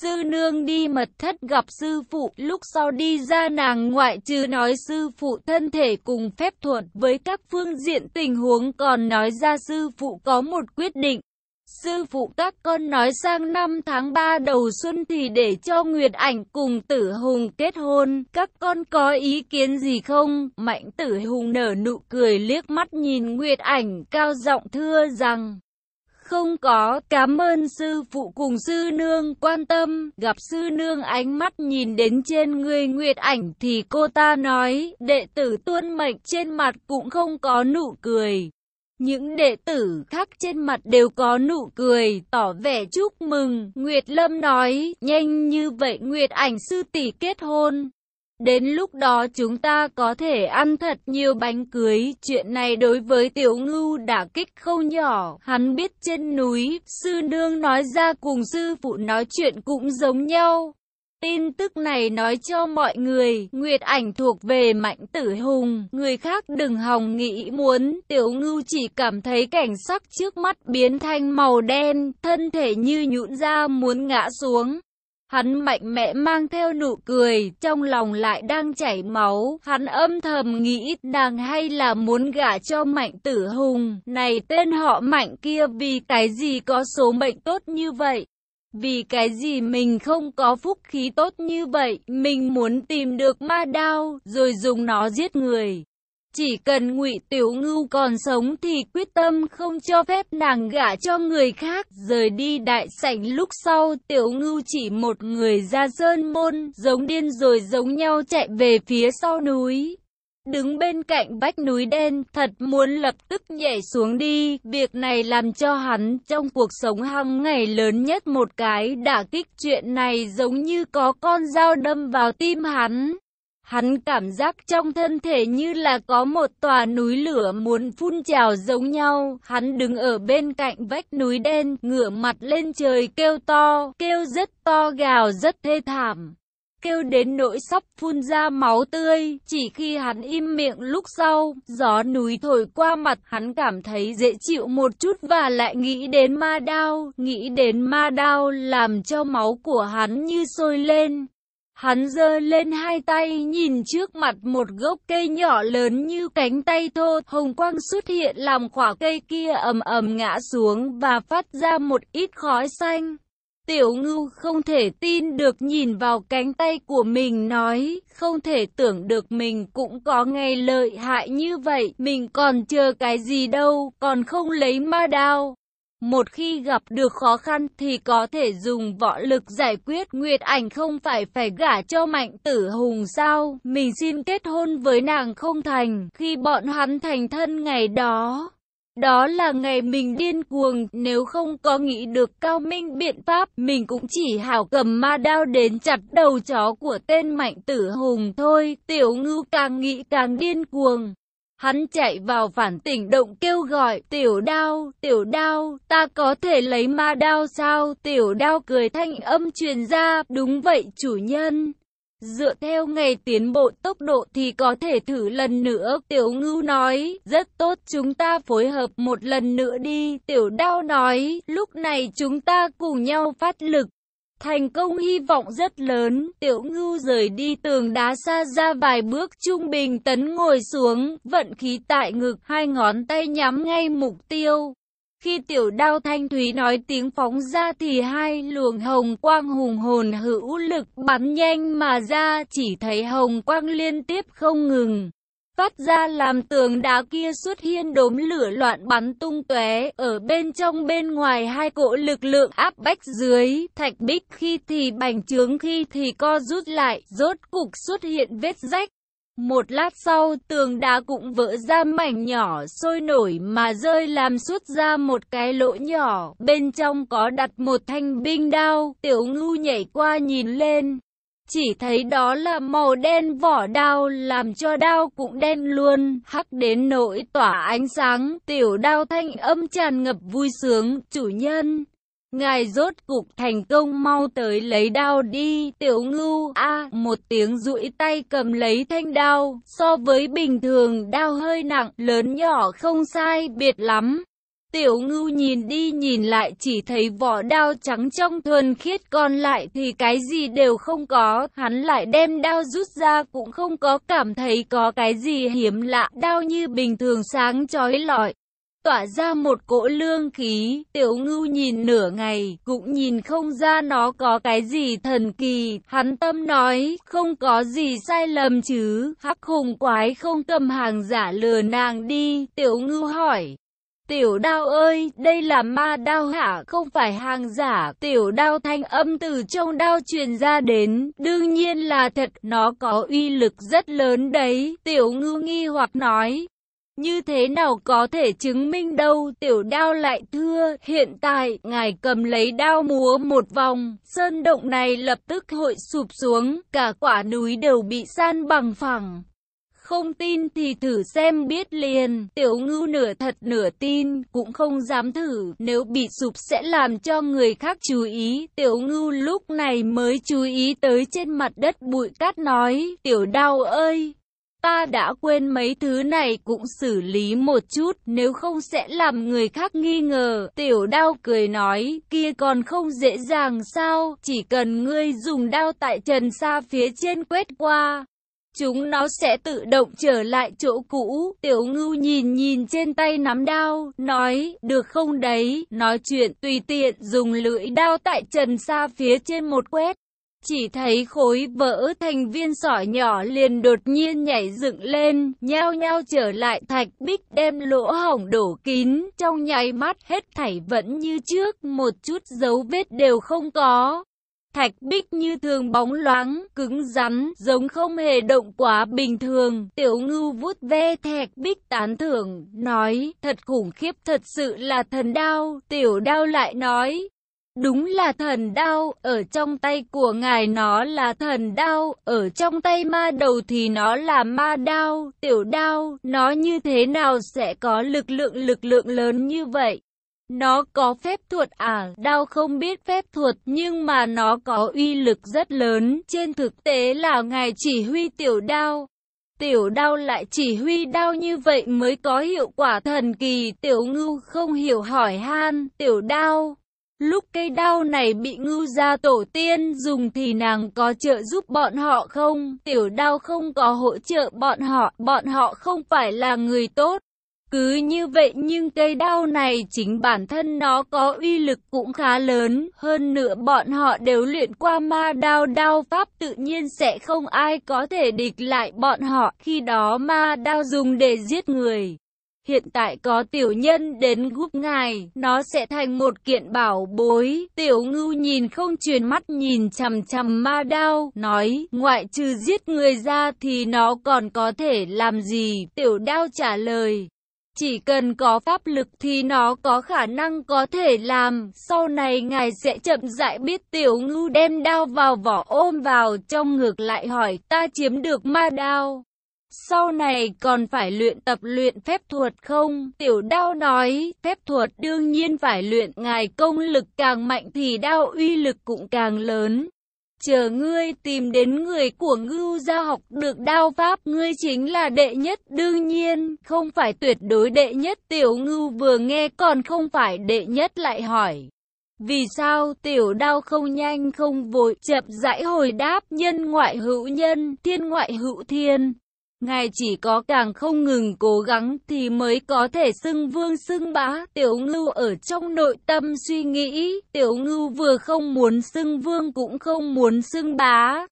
Sư nương đi mật thất gặp sư phụ, lúc sau đi ra nàng ngoại trừ nói sư phụ thân thể cùng phép thuật với các phương diện tình huống còn nói ra sư phụ có một quyết định. Sư phụ các con nói sang năm tháng 3 đầu xuân thì để cho Nguyệt Ảnh cùng Tử Hùng kết hôn, các con có ý kiến gì không? Mạnh Tử Hùng nở nụ cười liếc mắt nhìn Nguyệt Ảnh cao giọng thưa rằng không có, cảm ơn sư phụ cùng sư nương quan tâm, gặp sư nương ánh mắt nhìn đến trên người Nguyệt ảnh thì cô ta nói, đệ tử tuân mệnh trên mặt cũng không có nụ cười. Những đệ tử khác trên mặt đều có nụ cười, tỏ vẻ chúc mừng. Nguyệt Lâm nói, nhanh như vậy Nguyệt ảnh sư tỷ kết hôn. Đến lúc đó chúng ta có thể ăn thật nhiều bánh cưới. Chuyện này đối với tiểu ngưu đã kích không nhỏ. Hắn biết trên núi, sư nương nói ra cùng sư phụ nói chuyện cũng giống nhau. Tin tức này nói cho mọi người, Nguyệt ảnh thuộc về Mạnh Tử Hùng, người khác đừng hòng nghĩ muốn, Tiểu Ngưu chỉ cảm thấy cảnh sắc trước mắt biến thành màu đen, thân thể như nhũn ra muốn ngã xuống. Hắn mạnh mẽ mang theo nụ cười, trong lòng lại đang chảy máu, hắn âm thầm nghĩ nàng hay là muốn gả cho Mạnh Tử Hùng, này tên họ Mạnh kia vì cái gì có số mệnh tốt như vậy. Vì cái gì mình không có phúc khí tốt như vậy, mình muốn tìm được ma đao, rồi dùng nó giết người. Chỉ cần ngụy Tiểu Ngưu còn sống thì quyết tâm không cho phép nàng gả cho người khác. Rời đi đại sảnh lúc sau, Tiểu Ngưu chỉ một người ra sơn môn, giống điên rồi giống nhau chạy về phía sau núi. đứng bên cạnh vách núi đen, thật muốn lập tức nhảy xuống đi. Việc này làm cho hắn trong cuộc sống hàng ngày lớn nhất một cái đả kích chuyện này giống như có con dao đâm vào tim hắn. Hắn cảm giác trong thân thể như là có một tòa núi lửa muốn phun trào giống nhau. Hắn đứng ở bên cạnh vách núi đen, ngửa mặt lên trời kêu to, kêu rất to gào rất thê thảm kêu đến nỗi sắp phun ra máu tươi. Chỉ khi hắn im miệng lúc sau, gió núi thổi qua mặt hắn cảm thấy dễ chịu một chút và lại nghĩ đến ma đao, nghĩ đến ma đao làm cho máu của hắn như sôi lên. Hắn giơ lên hai tay nhìn trước mặt một gốc cây nhỏ lớn như cánh tay thô, hồng quang xuất hiện làm quả cây kia ầm ầm ngã xuống và phát ra một ít khói xanh. Tiểu ngưu không thể tin được nhìn vào cánh tay của mình nói, không thể tưởng được mình cũng có ngày lợi hại như vậy, mình còn chờ cái gì đâu, còn không lấy ma đao. Một khi gặp được khó khăn thì có thể dùng võ lực giải quyết Nguyệt ảnh không phải phải gả cho mạnh tử hùng sao Mình xin kết hôn với nàng không thành Khi bọn hắn thành thân ngày đó đó là ngày mình điên cuồng, nếu không có nghĩ được cao minh biện pháp, mình cũng chỉ hảo cầm ma đao đến chặt đầu chó của tên mạnh tử hùng thôi. Tiểu ngưu càng nghĩ càng điên cuồng. Hắn chạy vào phản tỉnh động kêu gọi, tiểu đao, tiểu đao, ta có thể lấy ma đao sao? Tiểu đao cười thanh âm truyền ra, đúng vậy chủ nhân. Dựa theo ngày tiến bộ tốc độ thì có thể thử lần nữa. Tiểu ngưu nói, rất tốt chúng ta phối hợp một lần nữa đi. Tiểu đao nói, lúc này chúng ta cùng nhau phát lực. Thành công hy vọng rất lớn, tiểu ngưu rời đi tường đá xa ra vài bước trung bình tấn ngồi xuống, vận khí tại ngực, hai ngón tay nhắm ngay mục tiêu. Khi tiểu đao thanh thúy nói tiếng phóng ra thì hai luồng hồng quang hùng hồn hữu lực bắn nhanh mà ra chỉ thấy hồng quang liên tiếp không ngừng. Phát ra làm tường đá kia xuất hiện đốm lửa loạn bắn tung tóe ở bên trong bên ngoài hai cỗ lực lượng áp bách dưới, thạch bích khi thì bành trướng khi thì co rút lại, rốt cục xuất hiện vết rách. Một lát sau, tường đá cũng vỡ ra mảnh nhỏ sôi nổi mà rơi làm xuất ra một cái lỗ nhỏ. Bên trong có đặt một thanh binh đao, tiểu ngưu nhảy qua nhìn lên. Chỉ thấy đó là màu đen vỏ đao làm cho đao cũng đen luôn, hắc đến nỗi tỏa ánh sáng, tiểu đao thanh âm tràn ngập vui sướng, chủ nhân. Ngài rốt cục thành công mau tới lấy đao đi, tiểu ngưu, a một tiếng rũi tay cầm lấy thanh đao, so với bình thường đao hơi nặng, lớn nhỏ không sai, biệt lắm. Tiểu ngưu nhìn đi nhìn lại chỉ thấy vỏ đao trắng trong thuần khiết còn lại thì cái gì đều không có. Hắn lại đem đao rút ra cũng không có cảm thấy có cái gì hiếm lạ. Đao như bình thường sáng chói lọi tỏa ra một cỗ lương khí, tiểu ngưu nhìn nửa ngày, cũng nhìn không ra nó có cái gì thần kỳ, hắn tâm nói, không có gì sai lầm chứ, hắc hùng quái không cầm hàng giả lừa nàng đi, tiểu ngưu hỏi. Tiểu đao ơi, đây là ma đao hả, không phải hàng giả, tiểu đao thanh âm từ trong đao truyền ra đến, đương nhiên là thật, nó có uy lực rất lớn đấy, tiểu Ngư nghi hoặc nói, như thế nào có thể chứng minh đâu, tiểu đao lại thưa, hiện tại, ngài cầm lấy đao múa một vòng, sơn động này lập tức hội sụp xuống, cả quả núi đều bị san bằng phẳng. Không tin thì thử xem biết liền, tiểu ngưu nửa thật nửa tin, cũng không dám thử, nếu bị sụp sẽ làm cho người khác chú ý. Tiểu ngưu lúc này mới chú ý tới trên mặt đất bụi cát nói, tiểu đau ơi, Ta đã quên mấy thứ này cũng xử lý một chút, nếu không sẽ làm người khác nghi ngờ. Tiểu đao cười nói, kia còn không dễ dàng sao, chỉ cần ngươi dùng đao tại trần xa phía trên quét qua. Chúng nó sẽ tự động trở lại chỗ cũ. Tiểu ngưu nhìn nhìn trên tay nắm đao, nói, được không đấy, nói chuyện tùy tiện dùng lưỡi đao tại trần xa phía trên một quét. Chỉ thấy khối vỡ thành viên sỏi nhỏ liền đột nhiên nhảy dựng lên, nhao nhao trở lại thạch bích đem lỗ hỏng đổ kín, trong nháy mắt hết thảy vẫn như trước, một chút dấu vết đều không có. Thạch bích như thường bóng loáng, cứng rắn, giống không hề động quá bình thường. Tiểu ngưu vuốt ve thạch bích tán thưởng, nói, thật khủng khiếp thật sự là thần đao. Tiểu đao lại nói, Đúng là thần đao, ở trong tay của ngài nó là thần đao, ở trong tay ma đầu thì nó là ma đao, tiểu đao, nó như thế nào sẽ có lực lượng lực lượng lớn như vậy? Nó có phép thuật à, đao không biết phép thuật nhưng mà nó có uy lực rất lớn, trên thực tế là ngài chỉ huy tiểu đao. Tiểu đao lại chỉ huy đao như vậy mới có hiệu quả thần kỳ, tiểu ngưu không hiểu hỏi han, tiểu đao. Lúc cây đao này bị ngưu gia tổ tiên dùng thì nàng có trợ giúp bọn họ không? Tiểu đao không có hỗ trợ bọn họ, bọn họ không phải là người tốt. Cứ như vậy nhưng cây đao này chính bản thân nó có uy lực cũng khá lớn, hơn nữa bọn họ đều luyện qua ma đao đao pháp tự nhiên sẽ không ai có thể địch lại bọn họ, khi đó ma đao dùng để giết người. Hiện tại có tiểu nhân đến giúp ngài, nó sẽ thành một kiện bảo bối. Tiểu ngưu nhìn không truyền mắt nhìn chằm chằm ma đao, nói, ngoại trừ giết người ra thì nó còn có thể làm gì? Tiểu đao trả lời. Chỉ cần có pháp lực thì nó có khả năng có thể làm, sau này ngài sẽ chậm rãi biết tiểu ngưu đem đao vào vỏ ôm vào trong ngược lại hỏi ta chiếm được ma đao. Sau này còn phải luyện tập luyện phép thuật không? Tiểu đao nói, phép thuật đương nhiên phải luyện ngài công lực càng mạnh thì đao uy lực cũng càng lớn. Chờ ngươi tìm đến người của ngưu gia học được đao pháp, ngươi chính là đệ nhất đương nhiên, không phải tuyệt đối đệ nhất tiểu ngưu vừa nghe còn không phải đệ nhất lại hỏi. Vì sao tiểu đao không nhanh không vội, chậm rãi hồi đáp, nhân ngoại hữu nhân, thiên ngoại hữu thiên. Ngài chỉ có càng không ngừng cố gắng thì mới có thể xưng vương xưng bá. Tiểu ngưu ở trong nội tâm suy nghĩ, tiểu ngưu vừa không muốn xưng vương cũng không muốn xưng bá.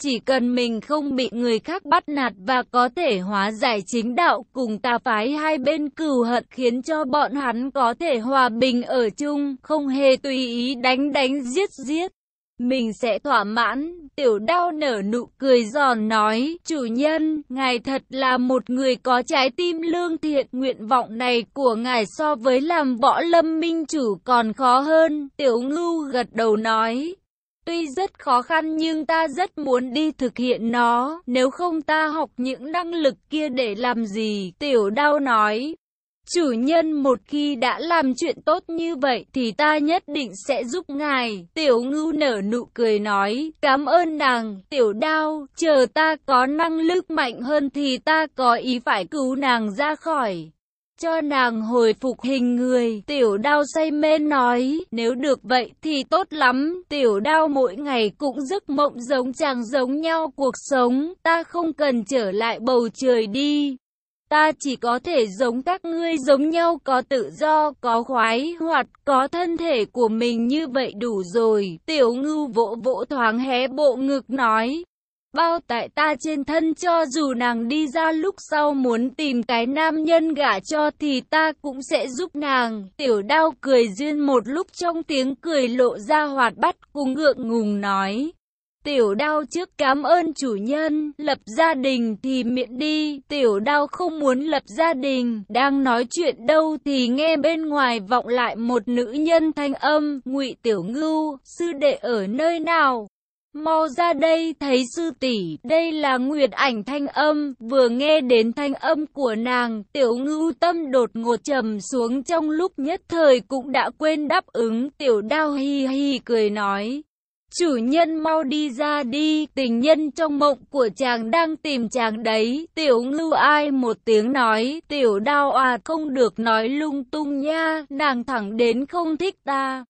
Chỉ cần mình không bị người khác bắt nạt và có thể hóa giải chính đạo cùng tà phái hai bên cừu hận khiến cho bọn hắn có thể hòa bình ở chung, không hề tùy ý đánh đánh giết giết. Mình sẽ thỏa mãn, tiểu đao nở nụ cười giòn nói, chủ nhân, ngài thật là một người có trái tim lương thiện, nguyện vọng này của ngài so với làm võ lâm minh chủ còn khó hơn, tiểu ngưu gật đầu nói. Tuy rất khó khăn nhưng ta rất muốn đi thực hiện nó, nếu không ta học những năng lực kia để làm gì, tiểu đao nói. Chủ nhân một khi đã làm chuyện tốt như vậy thì ta nhất định sẽ giúp ngài. Tiểu ngưu nở nụ cười nói, cảm ơn nàng, tiểu đao, chờ ta có năng lực mạnh hơn thì ta có ý phải cứu nàng ra khỏi. Cho nàng hồi phục hình người, tiểu đao say mê nói, nếu được vậy thì tốt lắm, tiểu đao mỗi ngày cũng giấc mộng giống chàng giống nhau cuộc sống, ta không cần trở lại bầu trời đi. Ta chỉ có thể giống các ngươi giống nhau có tự do, có khoái hoạt, có thân thể của mình như vậy đủ rồi. Tiểu ngưu vỗ vỗ thoáng hé bộ ngực nói. Bao tại ta trên thân cho dù nàng đi ra lúc sau muốn tìm cái nam nhân gả cho thì ta cũng sẽ giúp nàng. Tiểu đao cười duyên một lúc trong tiếng cười lộ ra hoạt bắt cùng ngượng ngùng nói. Tiểu đao trước cảm ơn chủ nhân, lập gia đình thì miệng đi, tiểu đao không muốn lập gia đình, đang nói chuyện đâu thì nghe bên ngoài vọng lại một nữ nhân thanh âm, ngụy tiểu ngưu, sư đệ ở nơi nào? Mau ra đây thấy sư tỷ, đây là nguyệt ảnh thanh âm, vừa nghe đến thanh âm của nàng, tiểu ngưu tâm đột ngột trầm xuống trong lúc nhất thời cũng đã quên đáp ứng, tiểu đao hi hi cười nói, Chủ nhân mau đi ra đi, tình nhân trong mộng của chàng đang tìm chàng đấy. Tiểu ngưu ai một tiếng nói, tiểu đao à không được nói lung tung nha, nàng thẳng đến không thích ta.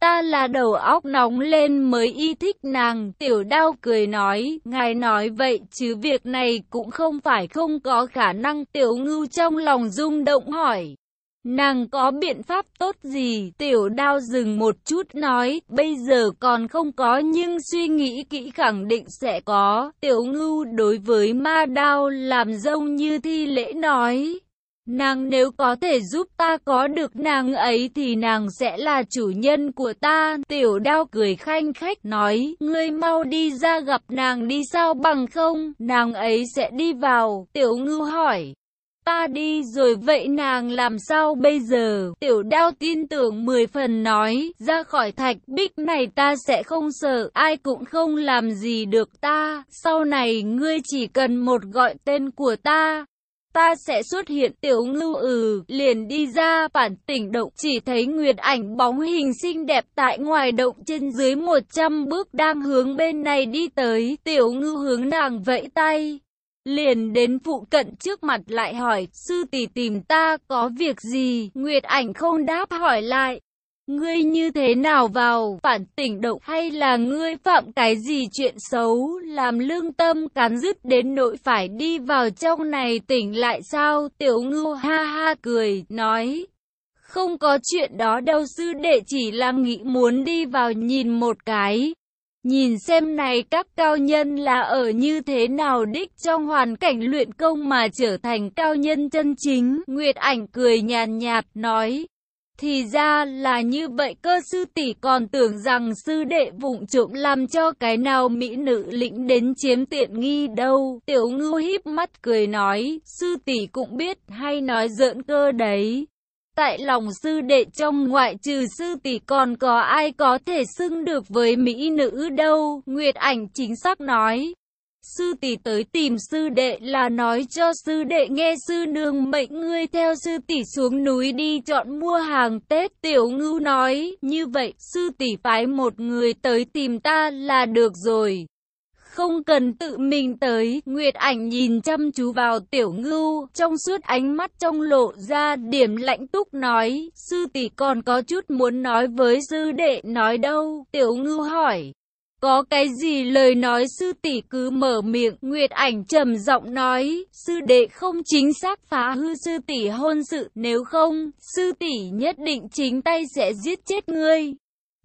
Ta là đầu óc nóng lên mới y thích nàng, tiểu đao cười nói, ngài nói vậy chứ việc này cũng không phải không có khả năng tiểu ngưu trong lòng rung động hỏi. Nàng có biện pháp tốt gì? Tiểu đao dừng một chút nói, bây giờ còn không có nhưng suy nghĩ kỹ khẳng định sẽ có. Tiểu ngưu đối với ma đao làm dông như thi lễ nói. Nàng nếu có thể giúp ta có được nàng ấy thì nàng sẽ là chủ nhân của ta. Tiểu đao cười khanh khách nói, ngươi mau đi ra gặp nàng đi sao bằng không, nàng ấy sẽ đi vào. Tiểu ngư hỏi, ta đi rồi vậy nàng làm sao bây giờ? Tiểu đao tin tưởng mười phần nói, ra khỏi thạch bích này ta sẽ không sợ, ai cũng không làm gì được ta, sau này ngươi chỉ cần một gọi tên của ta, ta sẽ xuất hiện tiểu ngưu ừ, liền đi ra bản tỉnh động, chỉ thấy nguyệt ảnh bóng hình xinh đẹp tại ngoài động trên dưới 100 bước đang hướng bên này đi tới, tiểu ngưu hướng nàng vẫy tay. Liền đến phụ cận trước mặt lại hỏi, sư tỷ tìm ta có việc gì, Nguyệt ảnh không đáp hỏi lại. Ngươi như thế nào vào? Phản tỉnh động hay là ngươi phạm cái gì chuyện xấu? Làm lương tâm cắn dứt đến nỗi phải đi vào trong này tỉnh lại sao? Tiểu ngưu ha ha cười nói không có chuyện đó đâu sư đệ chỉ là nghĩ muốn đi vào nhìn một cái. Nhìn xem này các cao nhân là ở như thế nào đích trong hoàn cảnh luyện công mà trở thành cao nhân chân chính. Nguyệt ảnh cười nhàn nhạt nói. Thì ra là như vậy cơ sư tỷ còn tưởng rằng sư đệ vụng trộm làm cho cái nào mỹ nữ lĩnh đến chiếm tiện nghi đâu. Tiểu ngư híp mắt cười nói, sư tỷ cũng biết hay nói giỡn cơ đấy. Tại lòng sư đệ trong ngoại trừ sư tỷ còn có ai có thể xưng được với mỹ nữ đâu, Nguyệt ảnh chính xác nói. Sư tỷ tới tìm sư đệ là nói cho sư đệ nghe sư nương mệnh ngươi theo sư tỷ xuống núi đi chọn mua hàng Tết. Tiểu ngưu nói, như vậy sư tỷ phái một người tới tìm ta là được rồi. Không cần tự mình tới, Nguyệt ảnh nhìn chăm chú vào tiểu ngưu, trong suốt ánh mắt trong lộ ra điểm lạnh túc nói, sư tỷ còn có chút muốn nói với sư đệ nói đâu, tiểu ngưu hỏi. Có cái gì lời nói sư tỷ cứ mở miệng, Nguyệt ảnh trầm giọng nói, sư đệ không chính xác phá hư sư tỷ hôn sự, nếu không, sư tỷ nhất định chính tay sẽ giết chết ngươi.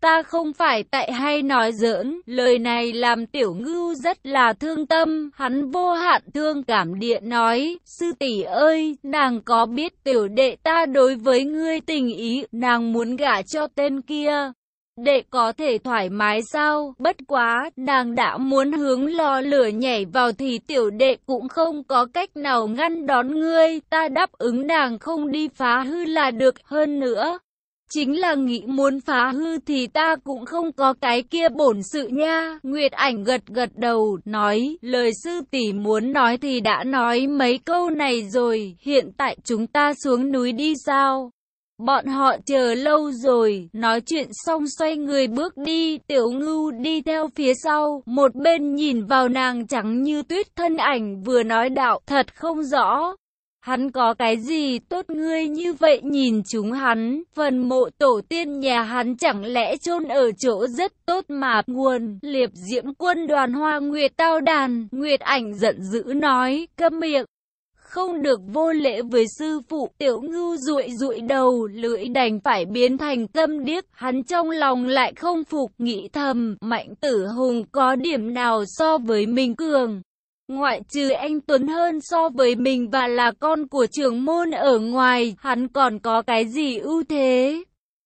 Ta không phải tại hay nói giỡn, lời này làm tiểu ngưu rất là thương tâm, hắn vô hạn thương cảm điện nói, sư tỷ ơi, nàng có biết tiểu đệ ta đối với ngươi tình ý, nàng muốn gả cho tên kia. Đệ có thể thoải mái sao, bất quá, nàng đã muốn hướng lò lửa nhảy vào thì tiểu đệ cũng không có cách nào ngăn đón ngươi, ta đáp ứng nàng không đi phá hư là được hơn nữa. Chính là nghĩ muốn phá hư thì ta cũng không có cái kia bổn sự nha. Nguyệt ảnh gật gật đầu, nói, lời sư tỷ muốn nói thì đã nói mấy câu này rồi, hiện tại chúng ta xuống núi đi sao? Bọn họ chờ lâu rồi, nói chuyện xong xoay người bước đi, tiểu ngưu đi theo phía sau, một bên nhìn vào nàng trắng như tuyết thân ảnh vừa nói đạo, thật không rõ. Hắn có cái gì tốt ngươi như vậy nhìn chúng hắn, phần mộ tổ tiên nhà hắn chẳng lẽ chôn ở chỗ rất tốt mà nguồn, liệp diễm quân đoàn hoa nguyệt tao đàn, nguyệt ảnh giận dữ nói, câm miệng. Không được vô lễ với sư phụ, tiểu ngưu rụi rụi đầu, lưỡi đành phải biến thành câm điếc, hắn trong lòng lại không phục, nghĩ thầm, mạnh tử hùng có điểm nào so với mình cường. Ngoại trừ anh Tuấn hơn so với mình và là con của trưởng môn ở ngoài, hắn còn có cái gì ưu thế?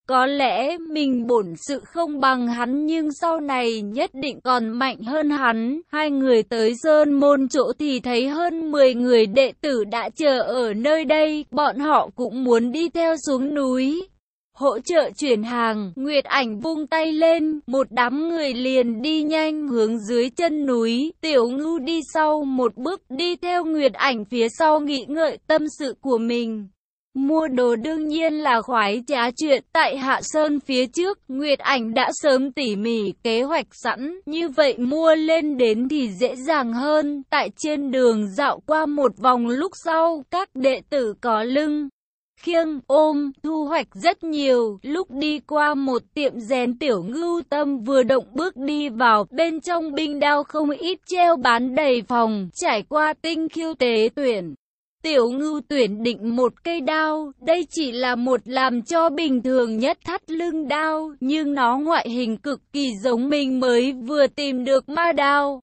Có lẽ mình bổn sự không bằng hắn nhưng sau này nhất định còn mạnh hơn hắn. Hai người tới sơn môn chỗ thì thấy hơn 10 người đệ tử đã chờ ở nơi đây, bọn họ cũng muốn đi theo xuống núi hỗ trợ chuyển hàng, Nguyệt ảnh vung tay lên, một đám người liền đi nhanh hướng dưới chân núi, tiểu ngưu đi sau một bước đi theo Nguyệt ảnh phía sau nghĩ ngợi tâm sự của mình. Mua đồ đương nhiên là khoái trá chuyện, tại Hạ Sơn phía trước, Nguyệt Ảnh đã sớm tỉ mỉ kế hoạch sẵn, như vậy mua lên đến thì dễ dàng hơn, tại trên đường dạo qua một vòng lúc sau, các đệ tử có lưng, khiêng, ôm, thu hoạch rất nhiều. Lúc đi qua một tiệm rèn tiểu ngưu tâm vừa động bước đi vào, bên trong binh đao không ít treo bán đầy phòng, trải qua tinh khiêu tế tuyển. Tiểu ngưu tuyển định một cây đao, đây chỉ là một làm cho bình thường nhất thắt lưng đao, nhưng nó ngoại hình cực kỳ giống mình mới vừa tìm được ma đao.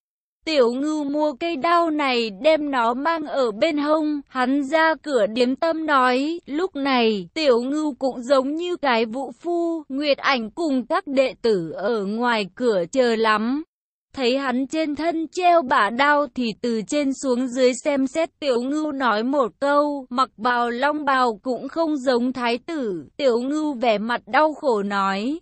Tiểu ngưu mua cây đao này đem nó mang ở bên hông, hắn ra cửa điếm tâm nói, lúc này, tiểu ngưu cũng giống như cái vũ phu, Nguyệt ảnh cùng các đệ tử ở ngoài cửa chờ lắm. Thấy hắn trên thân treo bả đao thì từ trên xuống dưới xem xét tiểu ngưu nói một câu, mặc bào long bào cũng không giống thái tử, tiểu ngưu vẻ mặt đau khổ nói.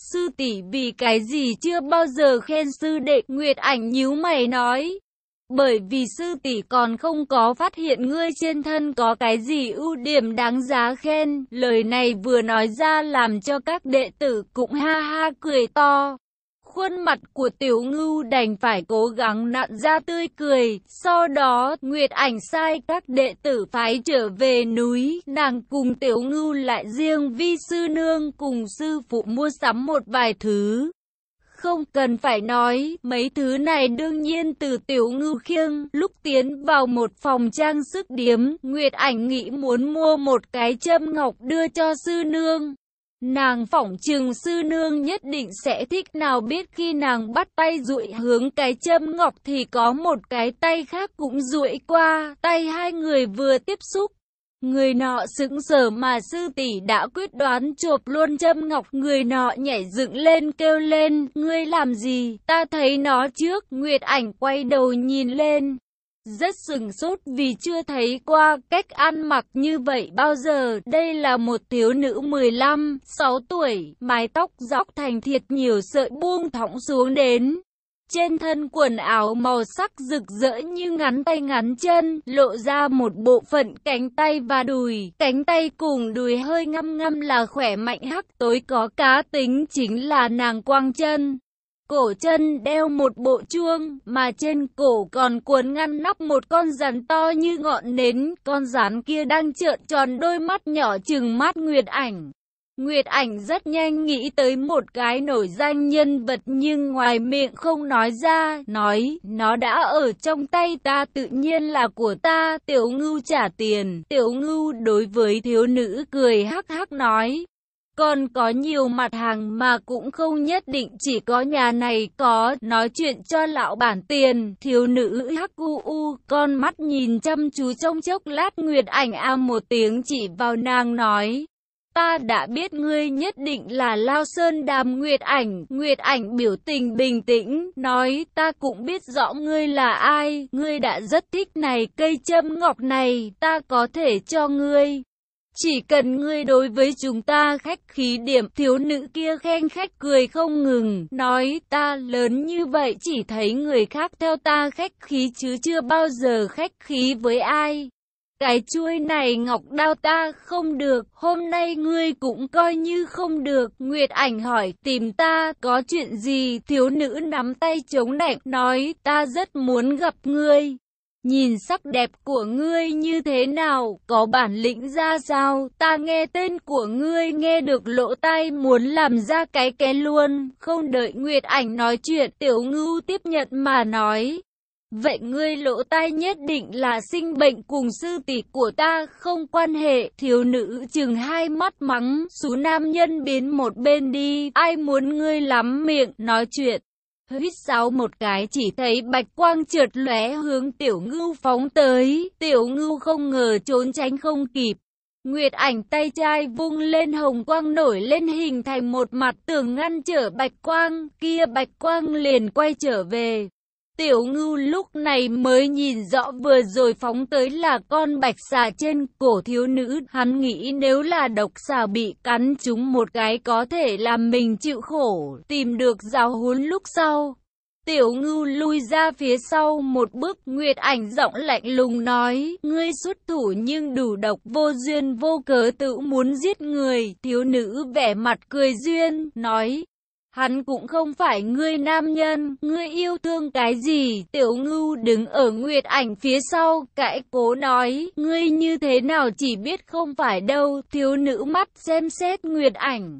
Sư tỷ vì cái gì chưa bao giờ khen sư đệ Nguyệt ảnh nhíu mày nói. Bởi vì sư tỷ còn không có phát hiện ngươi trên thân có cái gì ưu điểm đáng giá khen. Lời này vừa nói ra làm cho các đệ tử cũng ha ha cười to. Khuôn mặt của tiểu ngưu đành phải cố gắng nặn ra tươi cười. Sau đó, Nguyệt ảnh sai các đệ tử phái trở về núi. Nàng cùng tiểu ngưu lại riêng vi sư nương cùng sư phụ mua sắm một vài thứ. Không cần phải nói, mấy thứ này đương nhiên từ tiểu ngưu khiêng. Lúc tiến vào một phòng trang sức điếm, Nguyệt ảnh nghĩ muốn mua một cái châm ngọc đưa cho sư nương. Nàng phỏng trừng sư nương nhất định sẽ thích nào biết khi nàng bắt tay duỗi hướng cái châm ngọc thì có một cái tay khác cũng duỗi qua, tay hai người vừa tiếp xúc. Người nọ sững sờ mà sư tỷ đã quyết đoán chộp luôn châm ngọc, người nọ nhảy dựng lên kêu lên, ngươi làm gì, ta thấy nó trước, Nguyệt ảnh quay đầu nhìn lên, rất sừng sốt vì chưa thấy qua cách ăn mặc như vậy bao giờ. Đây là một thiếu nữ 15, 6 tuổi, mái tóc dọc thành thiệt nhiều sợi buông thõng xuống đến. Trên thân quần áo màu sắc rực rỡ như ngắn tay ngắn chân, lộ ra một bộ phận cánh tay và đùi. Cánh tay cùng đùi hơi ngăm ngăm là khỏe mạnh hắc tối có cá tính chính là nàng quang chân. Cổ chân đeo một bộ chuông, mà trên cổ còn cuốn ngăn nắp một con rắn to như ngọn nến. Con rắn kia đang trợn tròn đôi mắt nhỏ chừng mắt Nguyệt ảnh. Nguyệt ảnh rất nhanh nghĩ tới một cái nổi danh nhân vật nhưng ngoài miệng không nói ra, nói, nó đã ở trong tay ta tự nhiên là của ta, tiểu ngưu trả tiền, tiểu ngưu đối với thiếu nữ cười hắc hắc nói, còn có nhiều mặt hàng mà cũng không nhất định chỉ có nhà này có, nói chuyện cho lão bản tiền, thiếu nữ hắc u u, con mắt nhìn chăm chú trong chốc lát Nguyệt ảnh a một tiếng chỉ vào nàng nói. Ta đã biết ngươi nhất định là Lao Sơn Đàm Nguyệt Ảnh, Nguyệt Ảnh biểu tình bình tĩnh, nói ta cũng biết rõ ngươi là ai, ngươi đã rất thích này cây châm ngọc này, ta có thể cho ngươi. Chỉ cần ngươi đối với chúng ta khách khí điểm, thiếu nữ kia khen khách cười không ngừng, nói ta lớn như vậy chỉ thấy người khác theo ta khách khí chứ chưa bao giờ khách khí với ai. Cái chuôi này ngọc đao ta không được, hôm nay ngươi cũng coi như không được. Nguyệt ảnh hỏi tìm ta có chuyện gì, thiếu nữ nắm tay chống lạnh nói ta rất muốn gặp ngươi. Nhìn sắc đẹp của ngươi như thế nào, có bản lĩnh ra sao, ta nghe tên của ngươi nghe được lỗ tai muốn làm ra cái ké luôn, không đợi Nguyệt ảnh nói chuyện, tiểu ngưu tiếp nhận mà nói. Vậy ngươi lỗ tai nhất định là sinh bệnh cùng sư tỷ của ta không quan hệ, thiếu nữ chừng hai mắt mắng, số nam nhân biến một bên đi, ai muốn ngươi lắm miệng, nói chuyện. Hít sáo một cái chỉ thấy bạch quang trượt lóe hướng tiểu ngưu phóng tới, tiểu ngưu không ngờ trốn tránh không kịp. Nguyệt ảnh tay trai vung lên hồng quang nổi lên hình thành một mặt tường ngăn trở bạch quang, kia bạch quang liền quay trở về. Tiểu ngưu lúc này mới nhìn rõ vừa rồi phóng tới là con bạch xà trên cổ thiếu nữ. Hắn nghĩ nếu là độc xà bị cắn chúng một cái có thể làm mình chịu khổ, tìm được giáo huấn lúc sau. Tiểu ngưu lui ra phía sau một bước Nguyệt ảnh giọng lạnh lùng nói Ngươi xuất thủ nhưng đủ độc vô duyên vô cớ tự muốn giết người Thiếu nữ vẻ mặt cười duyên nói Hắn cũng không phải ngươi nam nhân, ngươi yêu thương cái gì? Tiểu ngưu đứng ở Nguyệt ảnh phía sau, cãi cố nói, ngươi như thế nào chỉ biết không phải đâu, thiếu nữ mắt xem xét Nguyệt ảnh.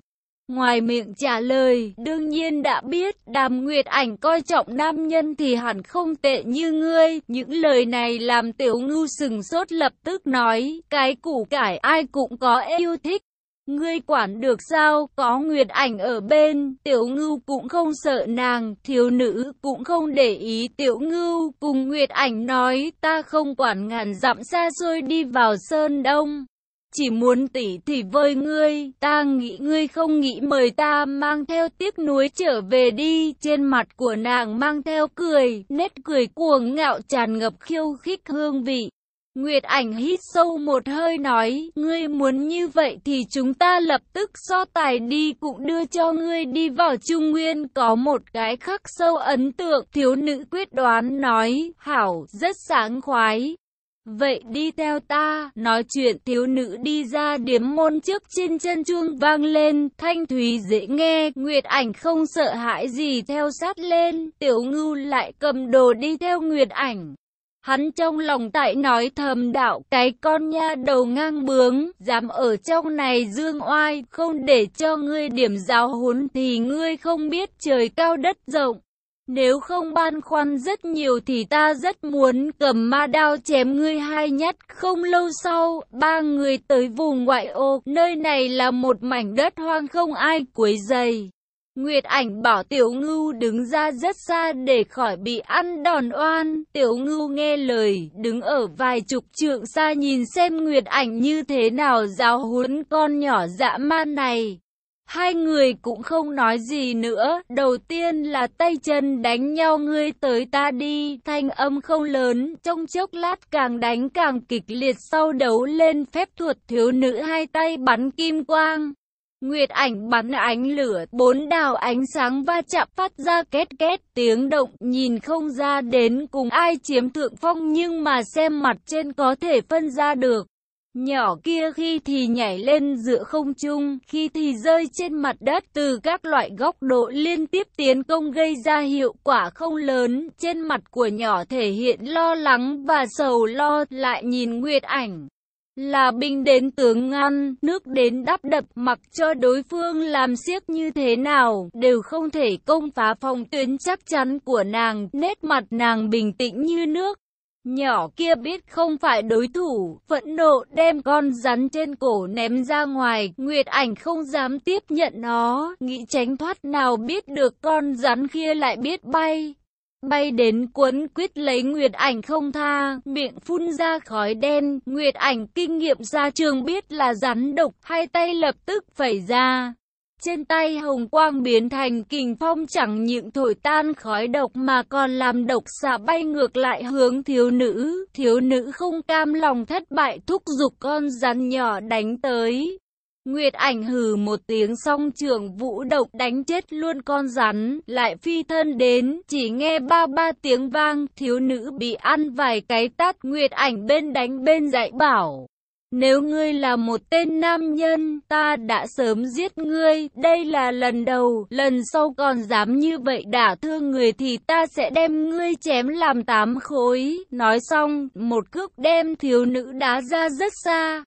Ngoài miệng trả lời, đương nhiên đã biết, đàm nguyệt ảnh coi trọng nam nhân thì hẳn không tệ như ngươi. Những lời này làm tiểu ngưu sừng sốt lập tức nói, cái củ cải ai cũng có yêu thích. Ngươi quản được sao, có Nguyệt Ảnh ở bên, Tiểu Ngưu cũng không sợ nàng, thiếu nữ cũng không để ý Tiểu Ngưu, cùng Nguyệt Ảnh nói, ta không quản ngàn dặm xa xôi đi vào Sơn Đông. Chỉ muốn tỉ thì với ngươi, ta nghĩ ngươi không nghĩ mời ta mang theo tiếc nuối trở về đi, trên mặt của nàng mang theo cười, nét cười cuồng ngạo tràn ngập khiêu khích hương vị. Nguyệt ảnh hít sâu một hơi nói, ngươi muốn như vậy thì chúng ta lập tức so tài đi cũng đưa cho ngươi đi vào Trung Nguyên có một cái khắc sâu ấn tượng. Thiếu nữ quyết đoán nói, hảo, rất sáng khoái. Vậy đi theo ta, nói chuyện thiếu nữ đi ra điếm môn trước trên chân chuông vang lên, thanh thúy dễ nghe, Nguyệt ảnh không sợ hãi gì theo sát lên, tiểu ngưu lại cầm đồ đi theo Nguyệt ảnh. Hắn trong lòng tại nói thầm đạo cái con nha đầu ngang bướng, dám ở trong này dương oai, không để cho ngươi điểm giáo huấn thì ngươi không biết trời cao đất rộng. Nếu không ban khoăn rất nhiều thì ta rất muốn cầm ma đao chém ngươi hai nhát. Không lâu sau, ba người tới vùng ngoại ô, nơi này là một mảnh đất hoang không ai quấy dày. Nguyệt ảnh bảo tiểu ngưu đứng ra rất xa để khỏi bị ăn đòn oan. Tiểu ngưu nghe lời, đứng ở vài chục trượng xa nhìn xem Nguyệt ảnh như thế nào giáo huấn con nhỏ dã man này. Hai người cũng không nói gì nữa, đầu tiên là tay chân đánh nhau ngươi tới ta đi, thanh âm không lớn, trong chốc lát càng đánh càng kịch liệt sau đấu lên phép thuật thiếu nữ hai tay bắn kim quang. Nguyệt ảnh bắn ánh lửa, bốn đào ánh sáng va chạm phát ra két két tiếng động, nhìn không ra đến cùng ai chiếm thượng phong nhưng mà xem mặt trên có thể phân ra được. Nhỏ kia khi thì nhảy lên giữa không trung, khi thì rơi trên mặt đất từ các loại góc độ liên tiếp tiến công gây ra hiệu quả không lớn. Trên mặt của nhỏ thể hiện lo lắng và sầu lo lại nhìn Nguyệt ảnh. Là binh đến tướng ngăn, nước đến đắp đập mặc cho đối phương làm siếc như thế nào, đều không thể công phá phòng tuyến chắc chắn của nàng, nét mặt nàng bình tĩnh như nước. Nhỏ kia biết không phải đối thủ, phẫn nộ đem con rắn trên cổ ném ra ngoài, Nguyệt ảnh không dám tiếp nhận nó, nghĩ tránh thoát nào biết được con rắn kia lại biết bay. Bay đến cuốn quyết lấy Nguyệt ảnh không tha, miệng phun ra khói đen, Nguyệt ảnh kinh nghiệm ra trường biết là rắn độc, hai tay lập tức phẩy ra. Trên tay hồng quang biến thành kình phong chẳng những thổi tan khói độc mà còn làm độc xạ bay ngược lại hướng thiếu nữ. Thiếu nữ không cam lòng thất bại thúc giục con rắn nhỏ đánh tới. Nguyệt ảnh hừ một tiếng xong trường vũ độc đánh chết luôn con rắn, lại phi thân đến, chỉ nghe ba ba tiếng vang, thiếu nữ bị ăn vài cái tát, Nguyệt ảnh bên đánh bên dạy bảo. Nếu ngươi là một tên nam nhân, ta đã sớm giết ngươi, đây là lần đầu, lần sau còn dám như vậy đả thương người thì ta sẽ đem ngươi chém làm tám khối. Nói xong, một cước đem thiếu nữ đá ra rất xa.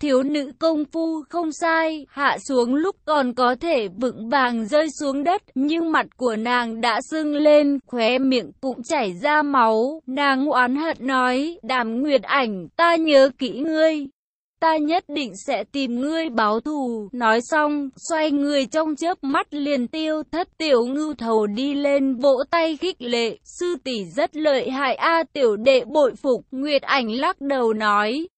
Thiếu nữ công phu không sai, hạ xuống lúc còn có thể vững vàng rơi xuống đất, nhưng mặt của nàng đã sưng lên, khóe miệng cũng chảy ra máu. Nàng oán hận nói, đàm nguyệt ảnh, ta nhớ kỹ ngươi, ta nhất định sẽ tìm ngươi báo thù. Nói xong, xoay người trong chớp mắt liền tiêu thất tiểu ngưu thầu đi lên vỗ tay khích lệ. Sư tỷ rất lợi hại a tiểu đệ bội phục. Nguyệt ảnh lắc đầu nói.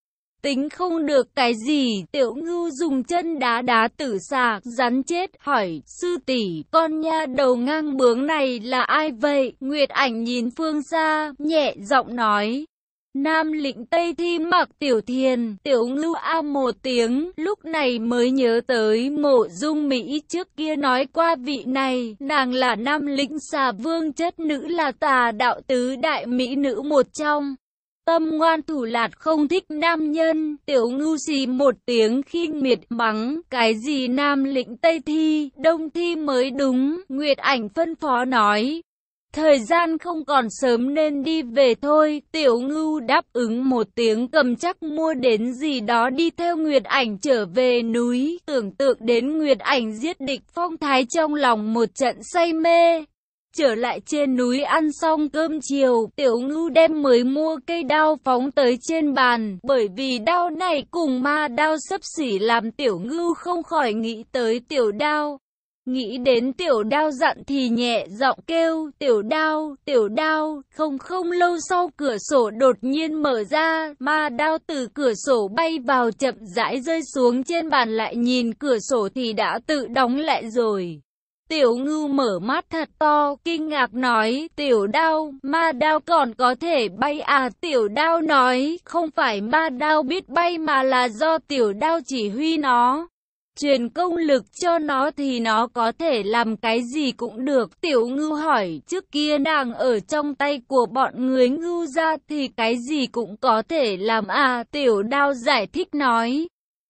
Tính không được cái gì, tiểu ngưu dùng chân đá đá tử sạc, rắn chết, hỏi, sư tỷ con nha đầu ngang bướng này là ai vậy? Nguyệt ảnh nhìn phương xa, nhẹ giọng nói, Nam lĩnh Tây Thi mặc tiểu thiền, tiểu ngưu a một tiếng, lúc này mới nhớ tới mộ dung Mỹ trước kia nói qua vị này, nàng là nam lĩnh xà vương chất nữ là tà đạo tứ đại Mỹ nữ một trong. Tâm ngoan thủ lạt không thích nam nhân, tiểu ngưu xì một tiếng khi miệt mắng, cái gì nam lĩnh Tây Thi, Đông Thi mới đúng, Nguyệt ảnh phân phó nói, Thời gian không còn sớm nên đi về thôi, tiểu ngưu đáp ứng một tiếng cầm chắc mua đến gì đó đi theo Nguyệt ảnh trở về núi, tưởng tượng đến Nguyệt ảnh giết địch phong thái trong lòng một trận say mê. Trở lại trên núi ăn xong cơm chiều, tiểu ngưu đem mới mua cây đao phóng tới trên bàn, bởi vì đao này cùng ma đao sấp xỉ làm tiểu ngưu không khỏi nghĩ tới tiểu đao. Nghĩ đến tiểu đao dặn thì nhẹ giọng kêu, tiểu đao, tiểu đao, không không lâu sau cửa sổ đột nhiên mở ra, ma đao từ cửa sổ bay vào chậm rãi rơi xuống trên bàn lại nhìn cửa sổ thì đã tự đóng lại rồi. Tiểu ngưu mở mắt thật to, kinh ngạc nói, tiểu đao, ma đao còn có thể bay à, tiểu đao nói, không phải ma đao biết bay mà là do tiểu đao chỉ huy nó. Truyền công lực cho nó thì nó có thể làm cái gì cũng được. Tiểu ngưu hỏi, trước kia nàng ở trong tay của bọn người ngưu ra thì cái gì cũng có thể làm à. Tiểu đao giải thích nói.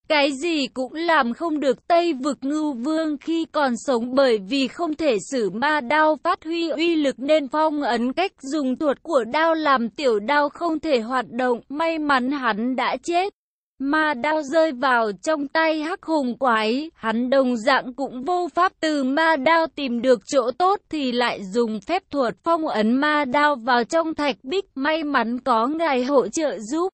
Cái gì cũng làm không được Tây vực ngưu vương khi còn sống bởi vì không thể sử ma đao phát huy uy lực nên phong ấn cách dùng thuật của đao làm tiểu đao không thể hoạt động. May mắn hắn đã chết. Ma đao rơi vào trong tay hắc hùng quái, hắn đồng dạng cũng vô pháp từ ma đao tìm được chỗ tốt thì lại dùng phép thuật phong ấn ma đao vào trong thạch bích, may mắn có ngài hỗ trợ giúp.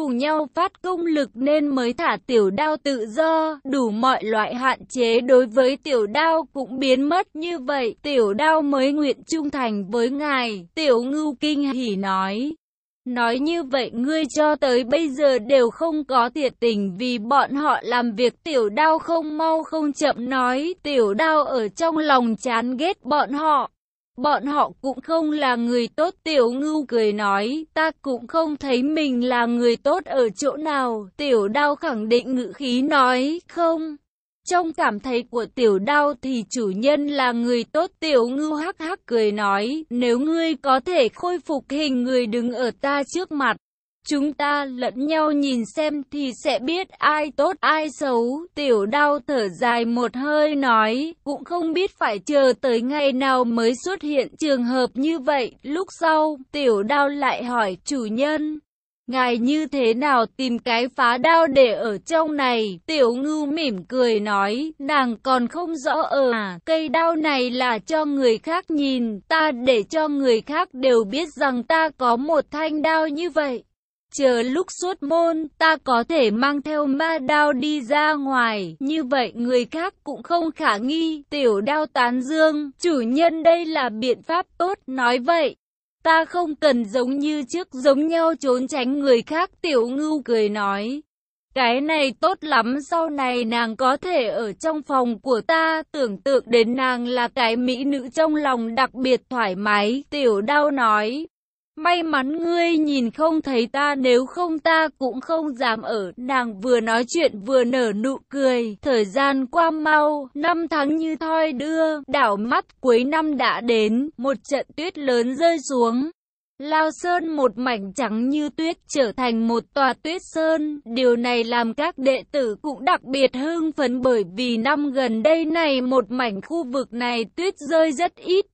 Cùng nhau phát công lực nên mới thả tiểu đao tự do, đủ mọi loại hạn chế đối với tiểu đao cũng biến mất như vậy, tiểu đao mới nguyện trung thành với ngài, tiểu ngưu kinh hỉ nói. Nói như vậy ngươi cho tới bây giờ đều không có thiệt tình vì bọn họ làm việc. Tiểu đao không mau không chậm nói. Tiểu đao ở trong lòng chán ghét bọn họ. Bọn họ cũng không là người tốt tiểu ngưu cười nói ta cũng không thấy mình là người tốt ở chỗ nào tiểu đao khẳng định ngự khí nói không. Trong cảm thấy của tiểu đao thì chủ nhân là người tốt tiểu ngưu hắc hắc cười nói, nếu ngươi có thể khôi phục hình người đứng ở ta trước mặt. Chúng ta lẫn nhau nhìn xem thì sẽ biết ai tốt ai xấu. Tiểu đau thở dài một hơi nói, cũng không biết phải chờ tới ngày nào mới xuất hiện trường hợp như vậy. Lúc sau, tiểu đau lại hỏi chủ nhân, Ngài như thế nào tìm cái phá đao để ở trong này? Tiểu ngưu mỉm cười nói, nàng còn không rõ ở à, cây đao này là cho người khác nhìn, ta để cho người khác đều biết rằng ta có một thanh đao như vậy. Chờ lúc xuất môn, ta có thể mang theo ma đao đi ra ngoài, như vậy người khác cũng không khả nghi. Tiểu đao tán dương, chủ nhân đây là biện pháp tốt, nói vậy. Ta không cần giống như trước giống nhau trốn tránh người khác tiểu ngưu cười nói. Cái này tốt lắm sau này nàng có thể ở trong phòng của ta tưởng tượng đến nàng là cái mỹ nữ trong lòng đặc biệt thoải mái. Tiểu đao nói. May mắn ngươi nhìn không thấy ta nếu không ta cũng không dám ở. Nàng vừa nói chuyện vừa nở nụ cười. Thời gian qua mau, năm tháng như thoi đưa. Đảo mắt cuối năm đã đến, một trận tuyết lớn rơi xuống. Lao Sơn một mảnh trắng như tuyết trở thành một tòa tuyết sơn. Điều này làm các đệ tử cũng đặc biệt hưng phấn bởi vì năm gần đây này một mảnh khu vực này tuyết rơi rất ít.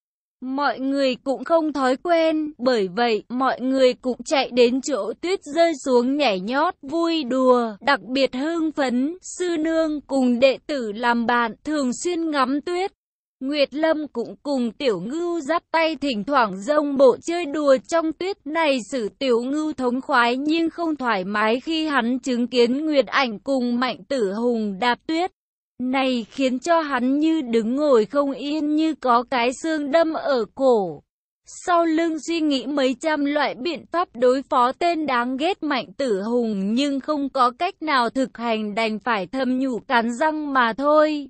Mọi người cũng không thói quen, bởi vậy mọi người cũng chạy đến chỗ tuyết rơi xuống nhảy nhót, vui đùa, đặc biệt hưng phấn, sư nương cùng đệ tử làm bạn, thường xuyên ngắm tuyết. Nguyệt Lâm cũng cùng tiểu ngưu giáp tay thỉnh thoảng rông bộ chơi đùa trong tuyết này xử tiểu ngưu thống khoái nhưng không thoải mái khi hắn chứng kiến Nguyệt ảnh cùng mạnh tử hùng đạp tuyết. Này khiến cho hắn như đứng ngồi không yên như có cái xương đâm ở cổ. Sau lưng suy nghĩ mấy trăm loại biện pháp đối phó tên đáng ghét mạnh tử hùng nhưng không có cách nào thực hành đành phải thâm nhủ cắn răng mà thôi.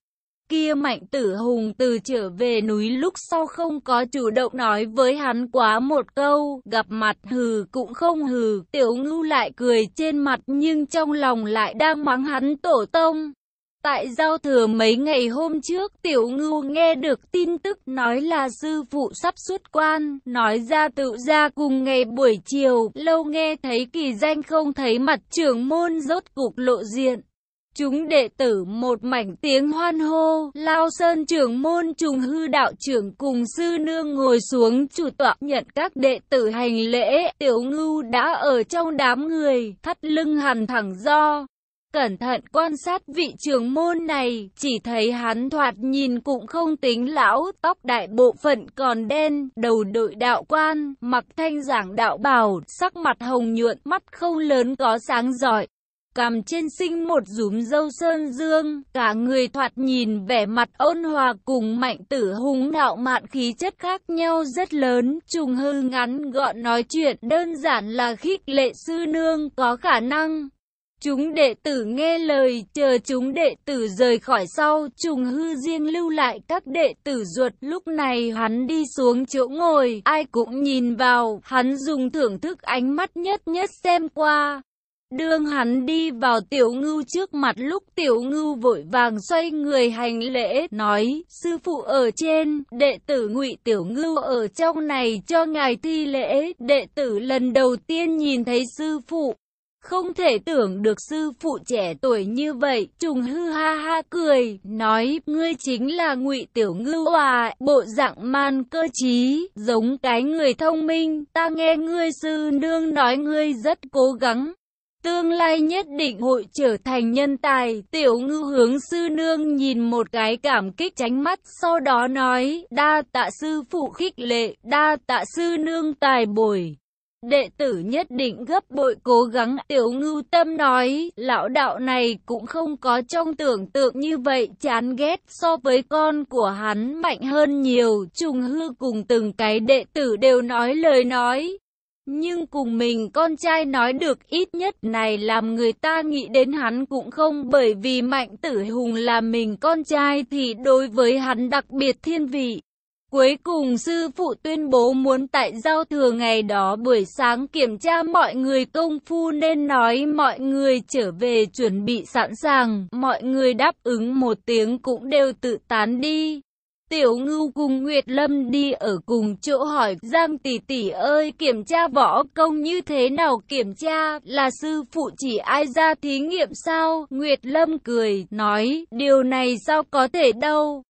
Kia mạnh tử hùng từ trở về núi lúc sau không có chủ động nói với hắn quá một câu, gặp mặt hừ cũng không hừ, tiểu ngưu lại cười trên mặt nhưng trong lòng lại đang mắng hắn tổ tông. Tại giao thừa mấy ngày hôm trước, tiểu ngưu nghe được tin tức nói là sư phụ sắp xuất quan, nói ra tự ra cùng ngày buổi chiều, lâu nghe thấy kỳ danh không thấy mặt trưởng môn rốt cục lộ diện. Chúng đệ tử một mảnh tiếng hoan hô, Lao Sơn trưởng môn trùng hư đạo trưởng cùng sư nương ngồi xuống chủ tọa nhận các đệ tử hành lễ, tiểu ngưu đã ở trong đám người, thắt lưng hằn thẳng do cẩn thận quan sát vị trưởng môn này, chỉ thấy hắn thoạt nhìn cũng không tính lão, tóc đại bộ phận còn đen, đầu đội đạo quan, mặc thanh giảng đạo bào, sắc mặt hồng nhuận, mắt không lớn có sáng giỏi cằm trên sinh một rúm dâu sơn dương, cả người thoạt nhìn vẻ mặt ôn hòa cùng mạnh tử hùng đạo mạn khí chất khác nhau rất lớn, trùng hư ngắn gọn nói chuyện đơn giản là khích lệ sư nương có khả năng. Chúng đệ tử nghe lời, chờ chúng đệ tử rời khỏi sau, trùng hư riêng lưu lại các đệ tử ruột. Lúc này hắn đi xuống chỗ ngồi, ai cũng nhìn vào, hắn dùng thưởng thức ánh mắt nhất nhất xem qua. Đương hắn đi vào tiểu ngưu trước mặt lúc tiểu ngưu vội vàng xoay người hành lễ, nói, sư phụ ở trên, đệ tử ngụy tiểu ngưu ở trong này cho ngài thi lễ, đệ tử lần đầu tiên nhìn thấy sư phụ. Không thể tưởng được sư phụ trẻ tuổi như vậy, trùng hư ha ha cười, nói, ngươi chính là ngụy tiểu ngưu à, bộ dạng man cơ trí, giống cái người thông minh, ta nghe ngươi sư nương nói ngươi rất cố gắng tương lai nhất định hội trở thành nhân tài. Tiểu ngư hướng sư nương nhìn một cái cảm kích tránh mắt, sau đó nói, đa tạ sư phụ khích lệ, đa tạ sư nương tài bồi. Đệ tử nhất định gấp bội cố gắng, tiểu ngư tâm nói, lão đạo này cũng không có trong tưởng tượng như vậy, chán ghét so với con của hắn mạnh hơn nhiều, trùng hư cùng từng cái đệ tử đều nói lời nói. Nhưng cùng mình con trai nói được ít nhất này làm người ta nghĩ đến hắn cũng không bởi vì mạnh tử hùng là mình con trai thì đối với hắn đặc biệt thiên vị. Cuối cùng sư phụ tuyên bố muốn tại giao thừa ngày đó buổi sáng kiểm tra mọi người công phu nên nói mọi người trở về chuẩn bị sẵn sàng, mọi người đáp ứng một tiếng cũng đều tự tán đi. Tiểu ngưu cùng Nguyệt Lâm đi ở cùng chỗ hỏi Giang tỷ tỷ ơi kiểm tra võ công như thế nào? Kiểm tra là sư phụ chỉ ai ra thí nghiệm sao? Nguyệt Lâm cười nói điều này sao có thể đâu?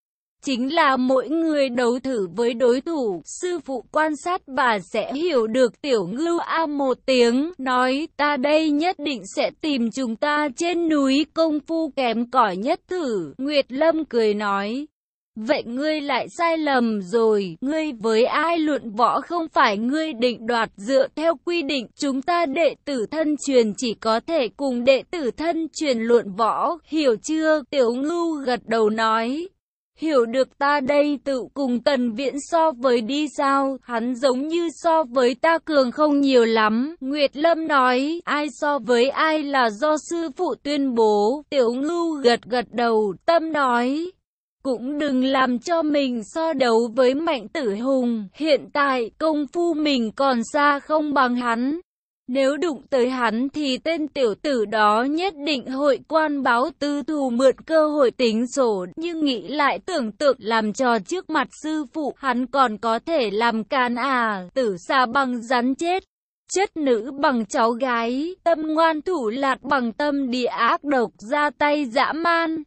Chính là mỗi người đấu thử với đối thủ Sư phụ quan sát và sẽ hiểu được tiểu ngưu A một tiếng Nói ta đây nhất định sẽ tìm chúng ta trên núi công phu kém cỏi nhất thử Nguyệt Lâm cười nói Vậy ngươi lại sai lầm rồi, ngươi với ai luận võ không phải ngươi định đoạt dựa theo quy định, chúng ta đệ tử thân truyền chỉ có thể cùng đệ tử thân truyền luận võ, hiểu chưa? Tiểu ngưu gật đầu nói. Hiểu được ta đây tự cùng tần viễn so với đi sao, hắn giống như so với ta cường không nhiều lắm. Nguyệt Lâm nói, ai so với ai là do sư phụ tuyên bố. Tiểu ngưu gật gật đầu, tâm nói, cũng đừng làm cho mình so đấu với mạnh tử hùng. Hiện tại, công phu mình còn xa không bằng hắn. Nếu đụng tới hắn thì tên tiểu tử đó nhất định hội quan báo tư thù mượn cơ hội tính sổ. Nhưng nghĩ lại tưởng tượng làm trò trước mặt sư phụ, hắn còn có thể làm can à, tử xa bằng rắn chết. Chất nữ bằng cháu gái, tâm ngoan thủ lạt bằng tâm địa ác độc ra tay dã man.